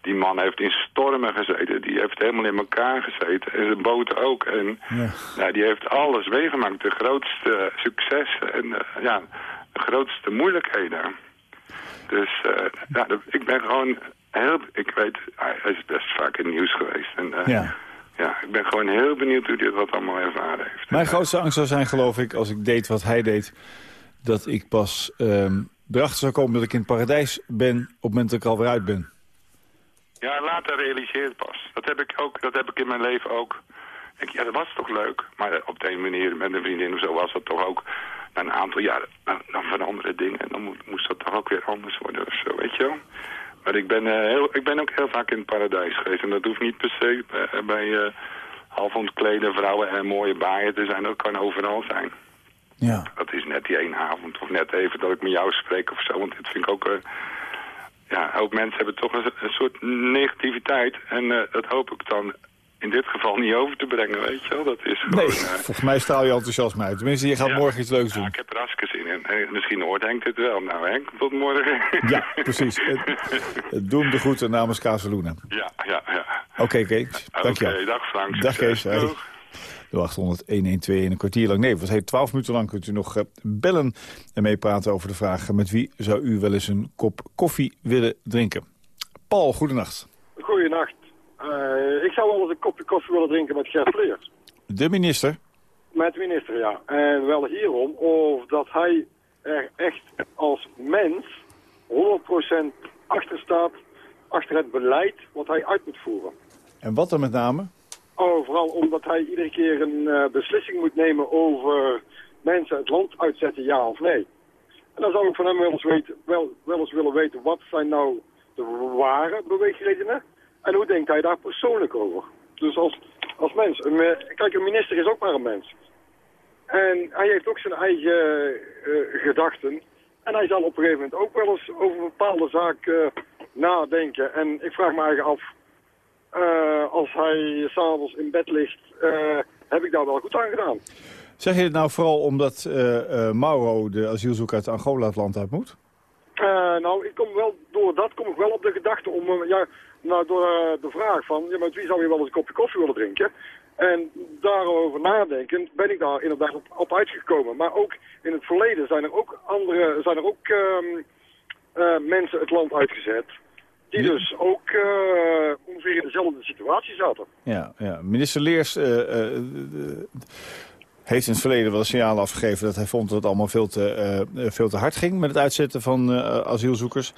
die man heeft in stormen gezeten. Die heeft helemaal in elkaar gezeten. En zijn boot ook. En nou, die heeft alles meegemaakt. De grootste successen en eh, ja, de grootste moeilijkheden. Dus eh, ja, ik ben gewoon heel... Ik weet, hij is best vaak in het nieuws geweest. En, eh, Ja. ja, ik ben gewoon heel benieuwd hoe hij dat allemaal ervaren heeft. Mijn grootste angst zou zijn, geloof ik, als ik deed wat hij deed... dat ik pas ehm erachter zou komen dat ik in het paradijs ben... op het moment dat ik er alweer uit ben. Ja, later realiseer het pas. Dat heb ik ook, dat heb ik in mijn leven ook. Ik, ja, dat was toch leuk. Maar op de een manier met een vriendin of zo was dat toch ook... Na een aantal jaren, dan, dan veranderen dingen. En dan moet, moest dat toch ook weer anders worden of zo, weet je wel. Maar ik ben, eh, heel, ik ben ook heel vaak in het paradijs geweest. En dat hoeft niet per se bij, bij eh, half ontklede vrouwen en mooie baaien te zijn. Dat kan overal zijn. Ja. Dat is net die één avond. Of net even dat ik met jou spreek of zo. Want dit vind ik ook... eh, ja, ook mensen hebben toch een, een soort negativiteit. En eh, dat hoop ik dan in dit geval niet over te brengen, weet je wel. Dat is gewoon... Nee, eh, volgens mij straal je enthousiasme uit. Tenminste, je gaat morgen iets leuks doen. ik heb er hartstikke zin in. En misschien hoort Henk dit wel. Nou Henk, tot morgen. Ja, precies. Eh, Doe hem de groeten namens Kazeluna. ja, ja, ja. Oké, Kees. Dank je Oké, dag Frank. Dag Kees. Doeg. 0800 1121 in een kwartier lang. Nee, het was heel 12 minuten lang kunt u nog eh, bellen en meepraten over de vraag... met wie zou u wel eens een kop koffie willen drinken? Paul, goedenacht. Goeienacht. Eh, ik zou wel eens een kopje koffie willen drinken met Gert Leers. De minister. Met de minister, ja. En wel hierom, of dat hij er echt als mens 100% achter staat, achter het beleid wat hij uit moet voeren. En wat dan met name? Oh, vooral omdat hij iedere keer een eh, beslissing moet nemen over mensen het land uitzetten, ja of nee. En dan zou ik van hem wel eens, weten, wel, wel eens willen weten, wat zijn nou de ware beweegredenen? En hoe denkt hij daar persoonlijk over? Dus als, als mens. Kijk, een minister is ook maar een mens. En hij heeft ook zijn eigen eh, gedachten. En hij zal op een gegeven moment ook wel eens over een bepaalde zaak eh, nadenken. En ik vraag me eigenlijk af, eh, als hij s'avonds in bed ligt, heb ik daar wel goed aan gedaan. Zeg je het nou vooral omdat Mauro, de asielzoeker uit Angola, het land uit moet? Nou, ik kom wel, door dat kom ik wel op de gedachte om, ja, nou, door eh, de vraag van, ja, met wie zou je wel eens een kopje koffie willen drinken? En daarover nadenkend ben ik daar inderdaad op, op uitgekomen. Maar ook in het verleden zijn er ook andere, zijn er ook ehm, eh, mensen het land uitgezet. Die dus ook eh, ongeveer in dezelfde situatie zaten. Ja, ja. minister Leers heeft in het verleden wel een signaal afgegeven... dat hij vond dat het allemaal veel te, veel te hard ging met het uitzetten van asielzoekers.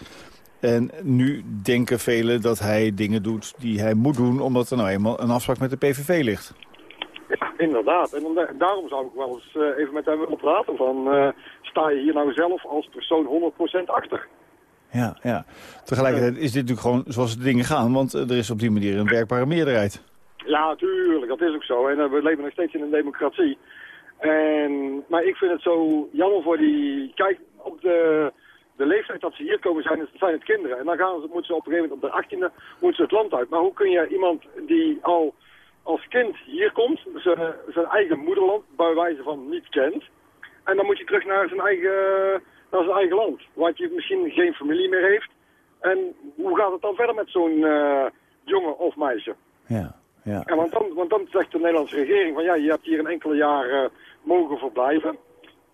En nu denken velen dat hij dingen doet die hij moet doen... omdat er nou eenmaal een afspraak met de PVV ligt. Ja, inderdaad. En dan, daarom zou ik wel eens eh, even met hem willen praten van... eh, sta je hier nou zelf als persoon 100% achter? Ja, ja. Tegelijkertijd is dit natuurlijk gewoon zoals de dingen gaan... want eh, er is op die manier een werkbare meerderheid. Ja, tuurlijk, dat is ook zo. En we leven nog steeds in een democratie. En, maar ik vind het zo jammer voor die... Kijk, op de, de leeftijd dat ze hier komen zijn, zijn het kinderen. En dan gaan ze, moeten ze op een gegeven moment op de 18e moeten ze het land uit. Maar hoe kun je iemand die al als kind hier komt, zijn, zijn eigen moederland bij wijze van niet kent... en dan moet je terug naar zijn eigen, naar zijn eigen land, waar je misschien geen familie meer heeft... En hoe gaat het dan verder met zo'n eh, jongen of meisje? Ja, ja. Ja, want, dan, want dan zegt de Nederlandse regering van ja, je hebt hier een enkele jaar eh, mogen verblijven.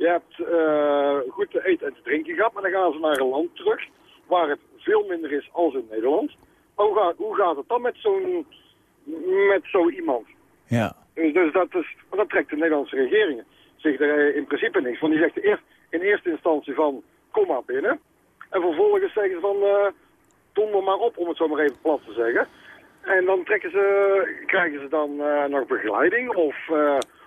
Je hebt eh, goed te eten en te drinken gehad, maar dan gaan ze naar een land terug waar het veel minder is als in Nederland. Hoe gaat, hoe gaat het dan met zo'n met zo iemand? Ja. Dus, dus dat, is, dat trekt de Nederlandse regering. zegt er eh, in principe niks. Want die zegt eerst, in eerste instantie van, kom maar binnen. En vervolgens zeggen ze van, eh donder maar op, om het zo maar even plat te zeggen. En dan trekken ze, krijgen ze dan nog begeleiding of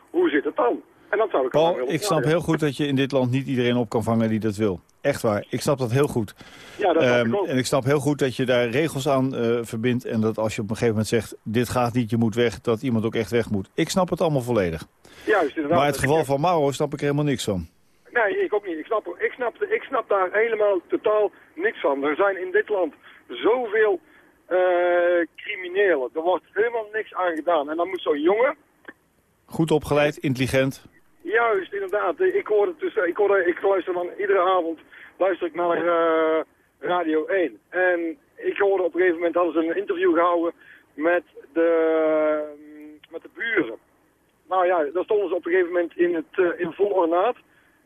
hoe zit het dan? En dat zou ik Paul, ik snap heel goed dat je in dit land niet iedereen op kan vangen die dat wil. Echt waar. Ik snap dat heel goed. Ja, dat Ehm, ik ook. en ik snap heel goed dat je daar regels aan eh, verbindt. En dat als je op een gegeven moment zegt, dit gaat niet, je moet weg. Dat iemand ook echt weg moet. Ik snap het allemaal volledig. Juist, inderdaad. Maar het geval van Mauro snap ik er helemaal niks van. Nee, ik ook niet. Ik snap, ik, snap, ik snap daar helemaal totaal niks van. Er zijn in dit land zoveel eh, criminelen. Er wordt helemaal niks aan gedaan. En dan moet zo'n jongen... Goed opgeleid, intelligent. Juist, inderdaad. Ik hoorde dus, ik, hoorde, ik luister dan iedere avond luister ik naar eh, Radio 1. En ik hoorde op een gegeven moment hadden ze een interview gehouden met de, met de buren. Nou ja, daar stonden ze op een gegeven moment in, het, eh, in vol ornaat.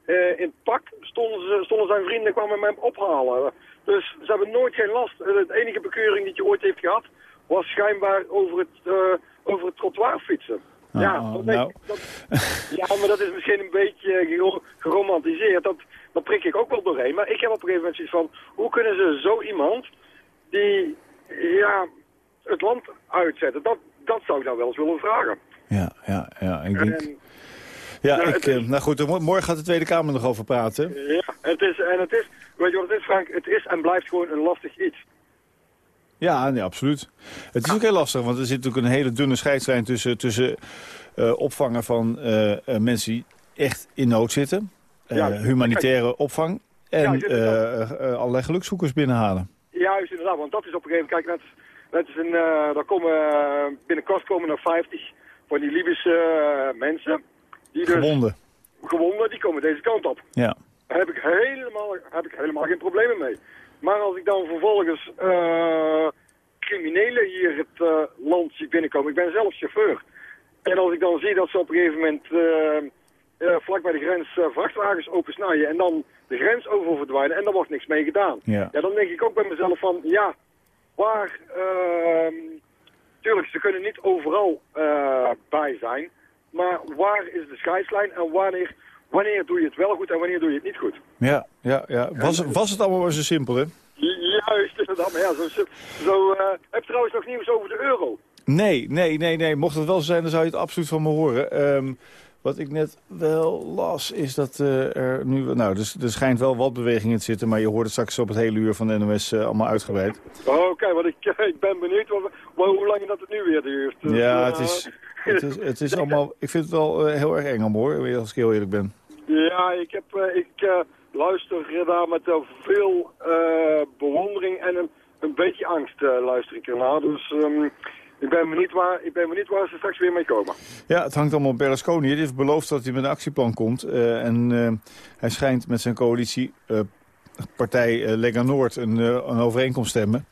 Eh, in pak stonden, ze, stonden zijn vrienden kwamen hem ophalen. Dus ze hebben nooit geen last. De enige bekeuring die je ooit heeft gehad was schijnbaar over het, over het trottoir fietsen. Ja, Oh, dat nou. ik- dat- ja, maar dat is misschien een beetje gero- geromantiseerd. Dat, dat prik ik ook wel doorheen. Maar ik heb op een gegeven moment zoiets van... Hoe kunnen ze zo iemand die ja, het land uitzetten? Dat, dat zou ik nou wel eens willen vragen. Ja, ja, ja. Ik denk... En, Ja, Nou, ik, eh, nou goed, mo- morgen gaat de Tweede Kamer nog over praten. ja, het is, en het is... Weet je wat het is, Frank? Het is en blijft gewoon een lastig iets. Ja, nee, absoluut. Het is ook heel lastig, want er zit natuurlijk een hele dunne scheidslijn tussen, tussen eh, opvangen van eh, eh, mensen die echt in nood zitten. humanitaire opvang. En Ja, allerlei gelukzoekers binnenhalen. Juist, inderdaad. Want dat is op een gegeven moment... Kijk, net, net is een... daar komen, binnenkort komen er 50 van die Libische mensen. Die dus, Gewonden. Gewonden, die komen deze kant op. Ja. Daar heb ik helemaal, heb ik helemaal geen problemen mee. Maar als ik dan vervolgens eh, criminelen hier het eh, land zie binnenkomen, ik ben zelf chauffeur. En als ik dan zie dat ze op een gegeven moment eh, vlak bij de grens vrachtwagens opensnijden en dan de grens over verdwijnen en daar wordt niks mee gedaan. Ja. dan denk ik ook bij mezelf van, ja, waar... ehm tuurlijk, ze kunnen niet overal bij zijn, maar waar is de scheidslijn en wanneer, wanneer doe je het wel goed en wanneer doe je het niet goed? Ja, ja, ja. Was, was het allemaal maar zo simpel, hè? Juist, inderdaad. Maar ja, zo, zo eh, heb je trouwens nog nieuws over de euro? Nee, nee, nee, nee. Mocht het wel zo zijn, dan zou je het absoluut van me horen. Ehm, wat ik net wel las, is dat eh, er nu... Nou, dus, er schijnt wel wat beweging in te zitten... maar je hoort het straks op het hele uur van de NOS eh, allemaal uitgebreid. Oké, want ik, ik ben benieuwd wat, wat- hoe lang dat het nu weer duurt. Dus, ja, het is, het is, het is allemaal... Ik vind het wel heel erg eng hoor, als ik heel eerlijk ben. Ja, ik, heb, eh, ik eh, luister daar met veel eh, bewondering en een, een beetje angst luister ik ernaar. Dus ehm, ik, ben benieuwd waar, ik ben benieuwd waar ze straks weer mee komen. Ja, het hangt allemaal op Berlusconi. Die heeft beloofd dat hij met een actieplan komt. en hij schijnt met zijn coalitie, partij eh, Lega Noord, een, een overeenkomst te hebben.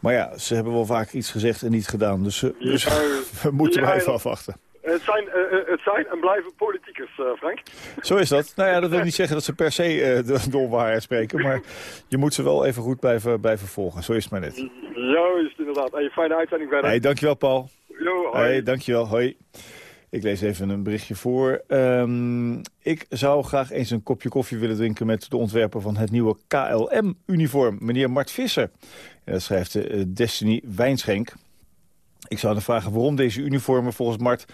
Maar ja, ze hebben wel vaak iets gezegd en niet gedaan. Dus, dus we moeten Ja, ja. afwachten. Het zijn, eh, eh, het zijn en blijven politiekers, eh, Frank. Zo is dat. Nou ja, dat wil niet zeggen dat ze per se eh, de, de spreken. Maar je moet ze wel even goed blijven, blijven volgen. Zo is het maar net. Juist, inderdaad. Hey, fijne uitzending verder. Hey, dankjewel Paul. Jo, hoi. Hey, dankjewel. Hoi. Ik lees even een berichtje voor. Ehm, ik zou graag eens een kopje koffie willen drinken met de ontwerper van het nieuwe KLM-uniform, meneer Mart Visser. En dat schrijft eh, Destiny Wijnschenk. Ik zou dan vragen waarom deze uniformen volgens Mart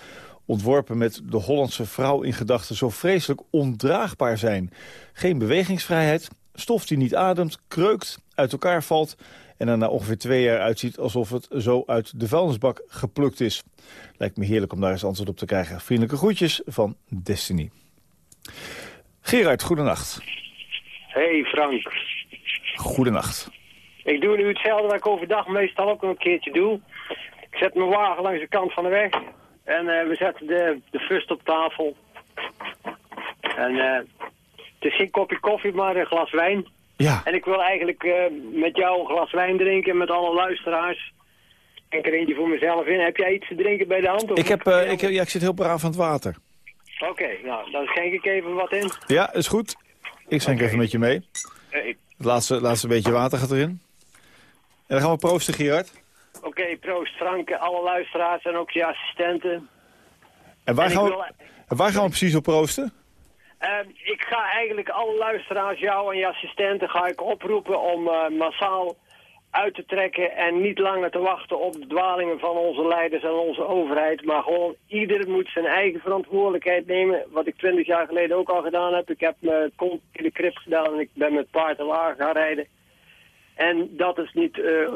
ontworpen met de Hollandse vrouw in gedachten zo vreselijk ondraagbaar zijn. Geen bewegingsvrijheid, stof die niet ademt, kreukt, uit elkaar valt en er na ongeveer twee jaar uitziet alsof het zo uit de vuilnisbak geplukt is. Lijkt me heerlijk om daar eens antwoord op te krijgen. Vriendelijke groetjes van Destiny. Gerard, goedenacht. Hey Frank, Goedenacht. ik doe nu hetzelfde wat ik overdag meestal ook een keertje doe. Ik zet mijn wagen langs de kant van de weg en eh, we zetten de, de fust op tafel. En eh, het is geen kopje koffie, maar een glas wijn. Ja. En ik wil eigenlijk eh, met jou een glas wijn drinken, met alle luisteraars. Ik denk er eentje voor mezelf in. Heb jij iets te drinken bij de hand? of Ik, heb, ik, heb, ja, ik zit heel braaf aan het water. Oké, nou, dan schenk ik even wat in. Ja, is goed. Ik schenk even met je mee. Het laatste, laatste beetje water gaat erin. En dan gaan we proosten, Gerard. Oké, proost Frank, alle luisteraars en ook je assistenten. En waar, En gaan we, wil- waar gaan we precies op proosten? Ehm, ik ga eigenlijk alle luisteraars, jou en je assistenten, ga ik oproepen om eh, massaal uit te trekken en niet langer te wachten op de dwalingen van onze leiders en onze overheid. Maar gewoon ieder moet zijn eigen verantwoordelijkheid nemen. Wat ik twintig jaar geleden ook al gedaan heb. Ik heb mijn kont in de krip gedaan en ik ben met paard en wagen gaan rijden. En dat is niet uh,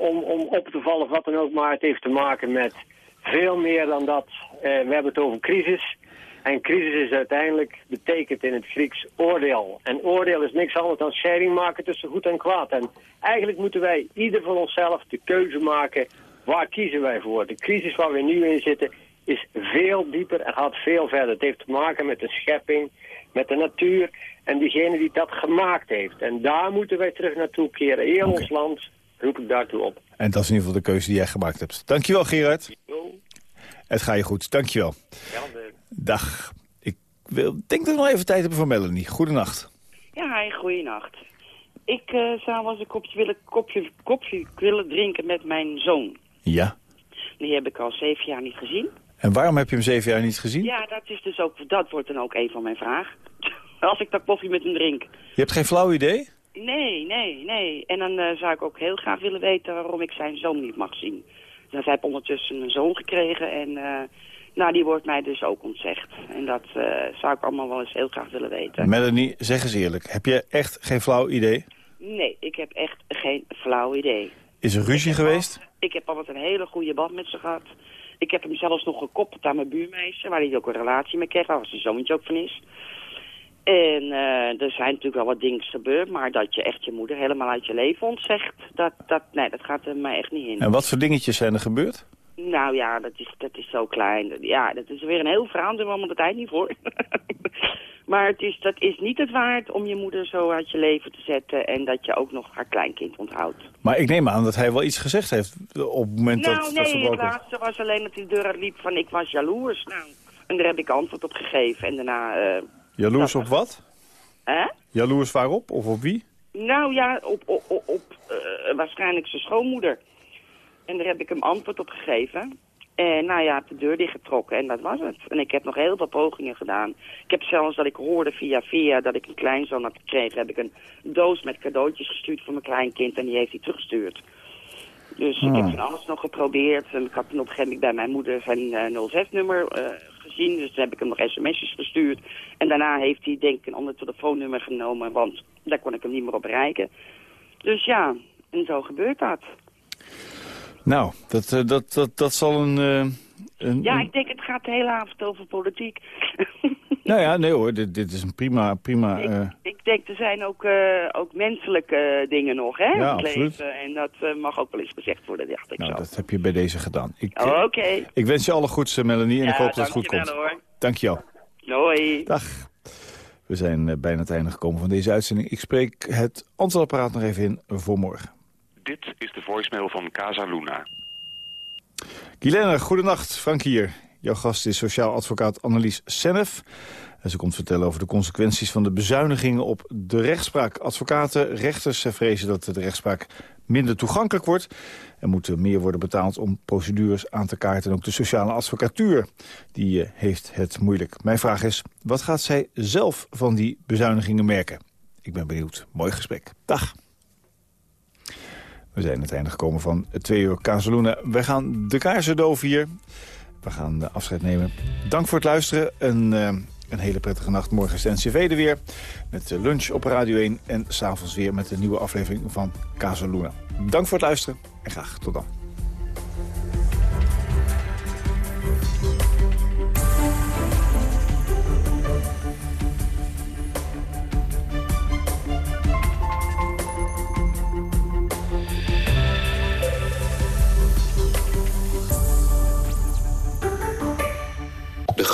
om, om op te vallen of wat dan ook, maar het heeft te maken met veel meer dan dat. Uh, we hebben het over crisis. En crisis is uiteindelijk betekent in het Grieks oordeel. En oordeel is niks anders dan scheiding maken tussen goed en kwaad. En eigenlijk moeten wij ieder van onszelf de keuze maken, waar kiezen wij voor? De crisis waar we nu in zitten is veel dieper en gaat veel verder. Het heeft te maken met de schepping, met de natuur en diegene die dat gemaakt heeft. En daar moeten wij terug naartoe keren. Heel ons land roep ik daartoe op. En dat is in ieder geval de keuze die jij gemaakt hebt. Dankjewel Gerard. Het gaat je goed, dankjewel. Dag. Ik wil, denk dat we nog even tijd hebben voor Melanie. Goedenacht. Ja, hi, goedenacht. Ik uh, zou wel eens een kopje willen, kopje, kopje willen drinken met mijn zoon. Ja. Die heb ik al zeven jaar niet gezien. En waarom heb je hem zeven jaar niet gezien? Ja, dat, is dus ook, dat wordt dan ook een van mijn vragen. Als ik daar koffie met hem drink. Je hebt geen flauw idee? Nee, nee, nee. En dan uh, zou ik ook heel graag willen weten waarom ik zijn zoon niet mag zien. Dus hij heeft ondertussen een zoon gekregen en uh, nou, die wordt mij dus ook ontzegd. En dat uh, zou ik allemaal wel eens heel graag willen weten. Melanie, zeg eens eerlijk. Heb je echt geen flauw idee? Nee, ik heb echt geen flauw idee. Is er ruzie ik geweest? Ik heb altijd een hele goede band met ze gehad. Ik heb hem zelfs nog gekoppeld aan mijn buurmeisje, waar hij ook een relatie mee kreeg, waar zijn zoontje ook van is. En uh, er zijn natuurlijk wel wat dingen gebeurd, maar dat je echt je moeder helemaal uit je leven ontzegt, dat, dat, nee, dat gaat er mij echt niet in. En wat voor dingetjes zijn er gebeurd? Nou ja, dat is, dat is zo klein. Ja, dat is weer een heel verhaal, daar hebben we de tijd niet voor. maar het is, dat is niet het waard om je moeder zo uit je leven te zetten en dat je ook nog haar kleinkind onthoudt. Maar ik neem aan dat hij wel iets gezegd heeft op het moment nou, dat nee, dat verbroken het laatste was alleen dat hij de deur liep van ik was jaloers. Nou, en daar heb ik antwoord op gegeven en daarna... Uh, Jaloers op wat? Hè? Jaloers waarop? Of op wie? Nou ja, op, op, op, op uh, waarschijnlijk zijn schoonmoeder. En daar heb ik hem antwoord op gegeven. En nou ja, de deur dichtgetrokken en dat was het. En ik heb nog heel veel pogingen gedaan. Ik heb zelfs dat ik hoorde via via dat ik een kleinzoon had gekregen... heb ik een doos met cadeautjes gestuurd voor mijn kleinkind en die heeft hij teruggestuurd. Dus ik heb van alles nog geprobeerd. En ik had toen op een gegeven moment bij mijn moeder zijn uh, 06-nummer uh, gezien. Dus toen heb ik hem nog sms'jes gestuurd. En daarna heeft hij denk ik een ander telefoonnummer genomen, want daar kon ik hem niet meer op bereiken. Dus ja, en zo gebeurt dat. Nou, dat, uh, dat, dat, dat zal een, uh, een... Ja, ik denk het gaat de hele avond over politiek. nou ja, nee hoor, dit, dit is een prima... prima ik, uh... ik denk, er zijn ook, ook menselijke dingen nog, hè? Ja, het absoluut. Leven. En dat mag ook wel eens gezegd worden, dacht ik nou, zo. dat heb je bij deze gedaan. Ik, Oké. Okay. ik wens je alle goeds, Melanie, en ja, ik hoop dat het goed komt. Hoor. Dankjewel. Hoi. Dag. We zijn bijna het einde gekomen van deze uitzending. Ik spreek het antwoordapparaat nog even in voor morgen. Dit is de voicemail van Casa Luna. Guilaine, goedenacht. Frank hier. Jouw gast is sociaal advocaat Annelies Sennef. En ze komt vertellen over de consequenties van de bezuinigingen op de rechtspraak. Advocaten, rechters vrezen dat de rechtspraak minder toegankelijk wordt. Er moet meer worden betaald om procedures aan te kaarten. En ook de sociale advocatuur die heeft het moeilijk. Mijn vraag is, wat gaat zij zelf van die bezuinigingen merken? Ik ben benieuwd. Mooi gesprek. Dag. We zijn het einde gekomen van twee uur Kazeluna. We gaan de kaarsen hier. We gaan afscheid nemen. Dank voor het luisteren. En, uh, een hele prettige nacht. Morgen is de NCV er weer. Met lunch op Radio 1. En s'avonds weer met een nieuwe aflevering van Kazeluna. Dank voor het luisteren. En graag tot dan.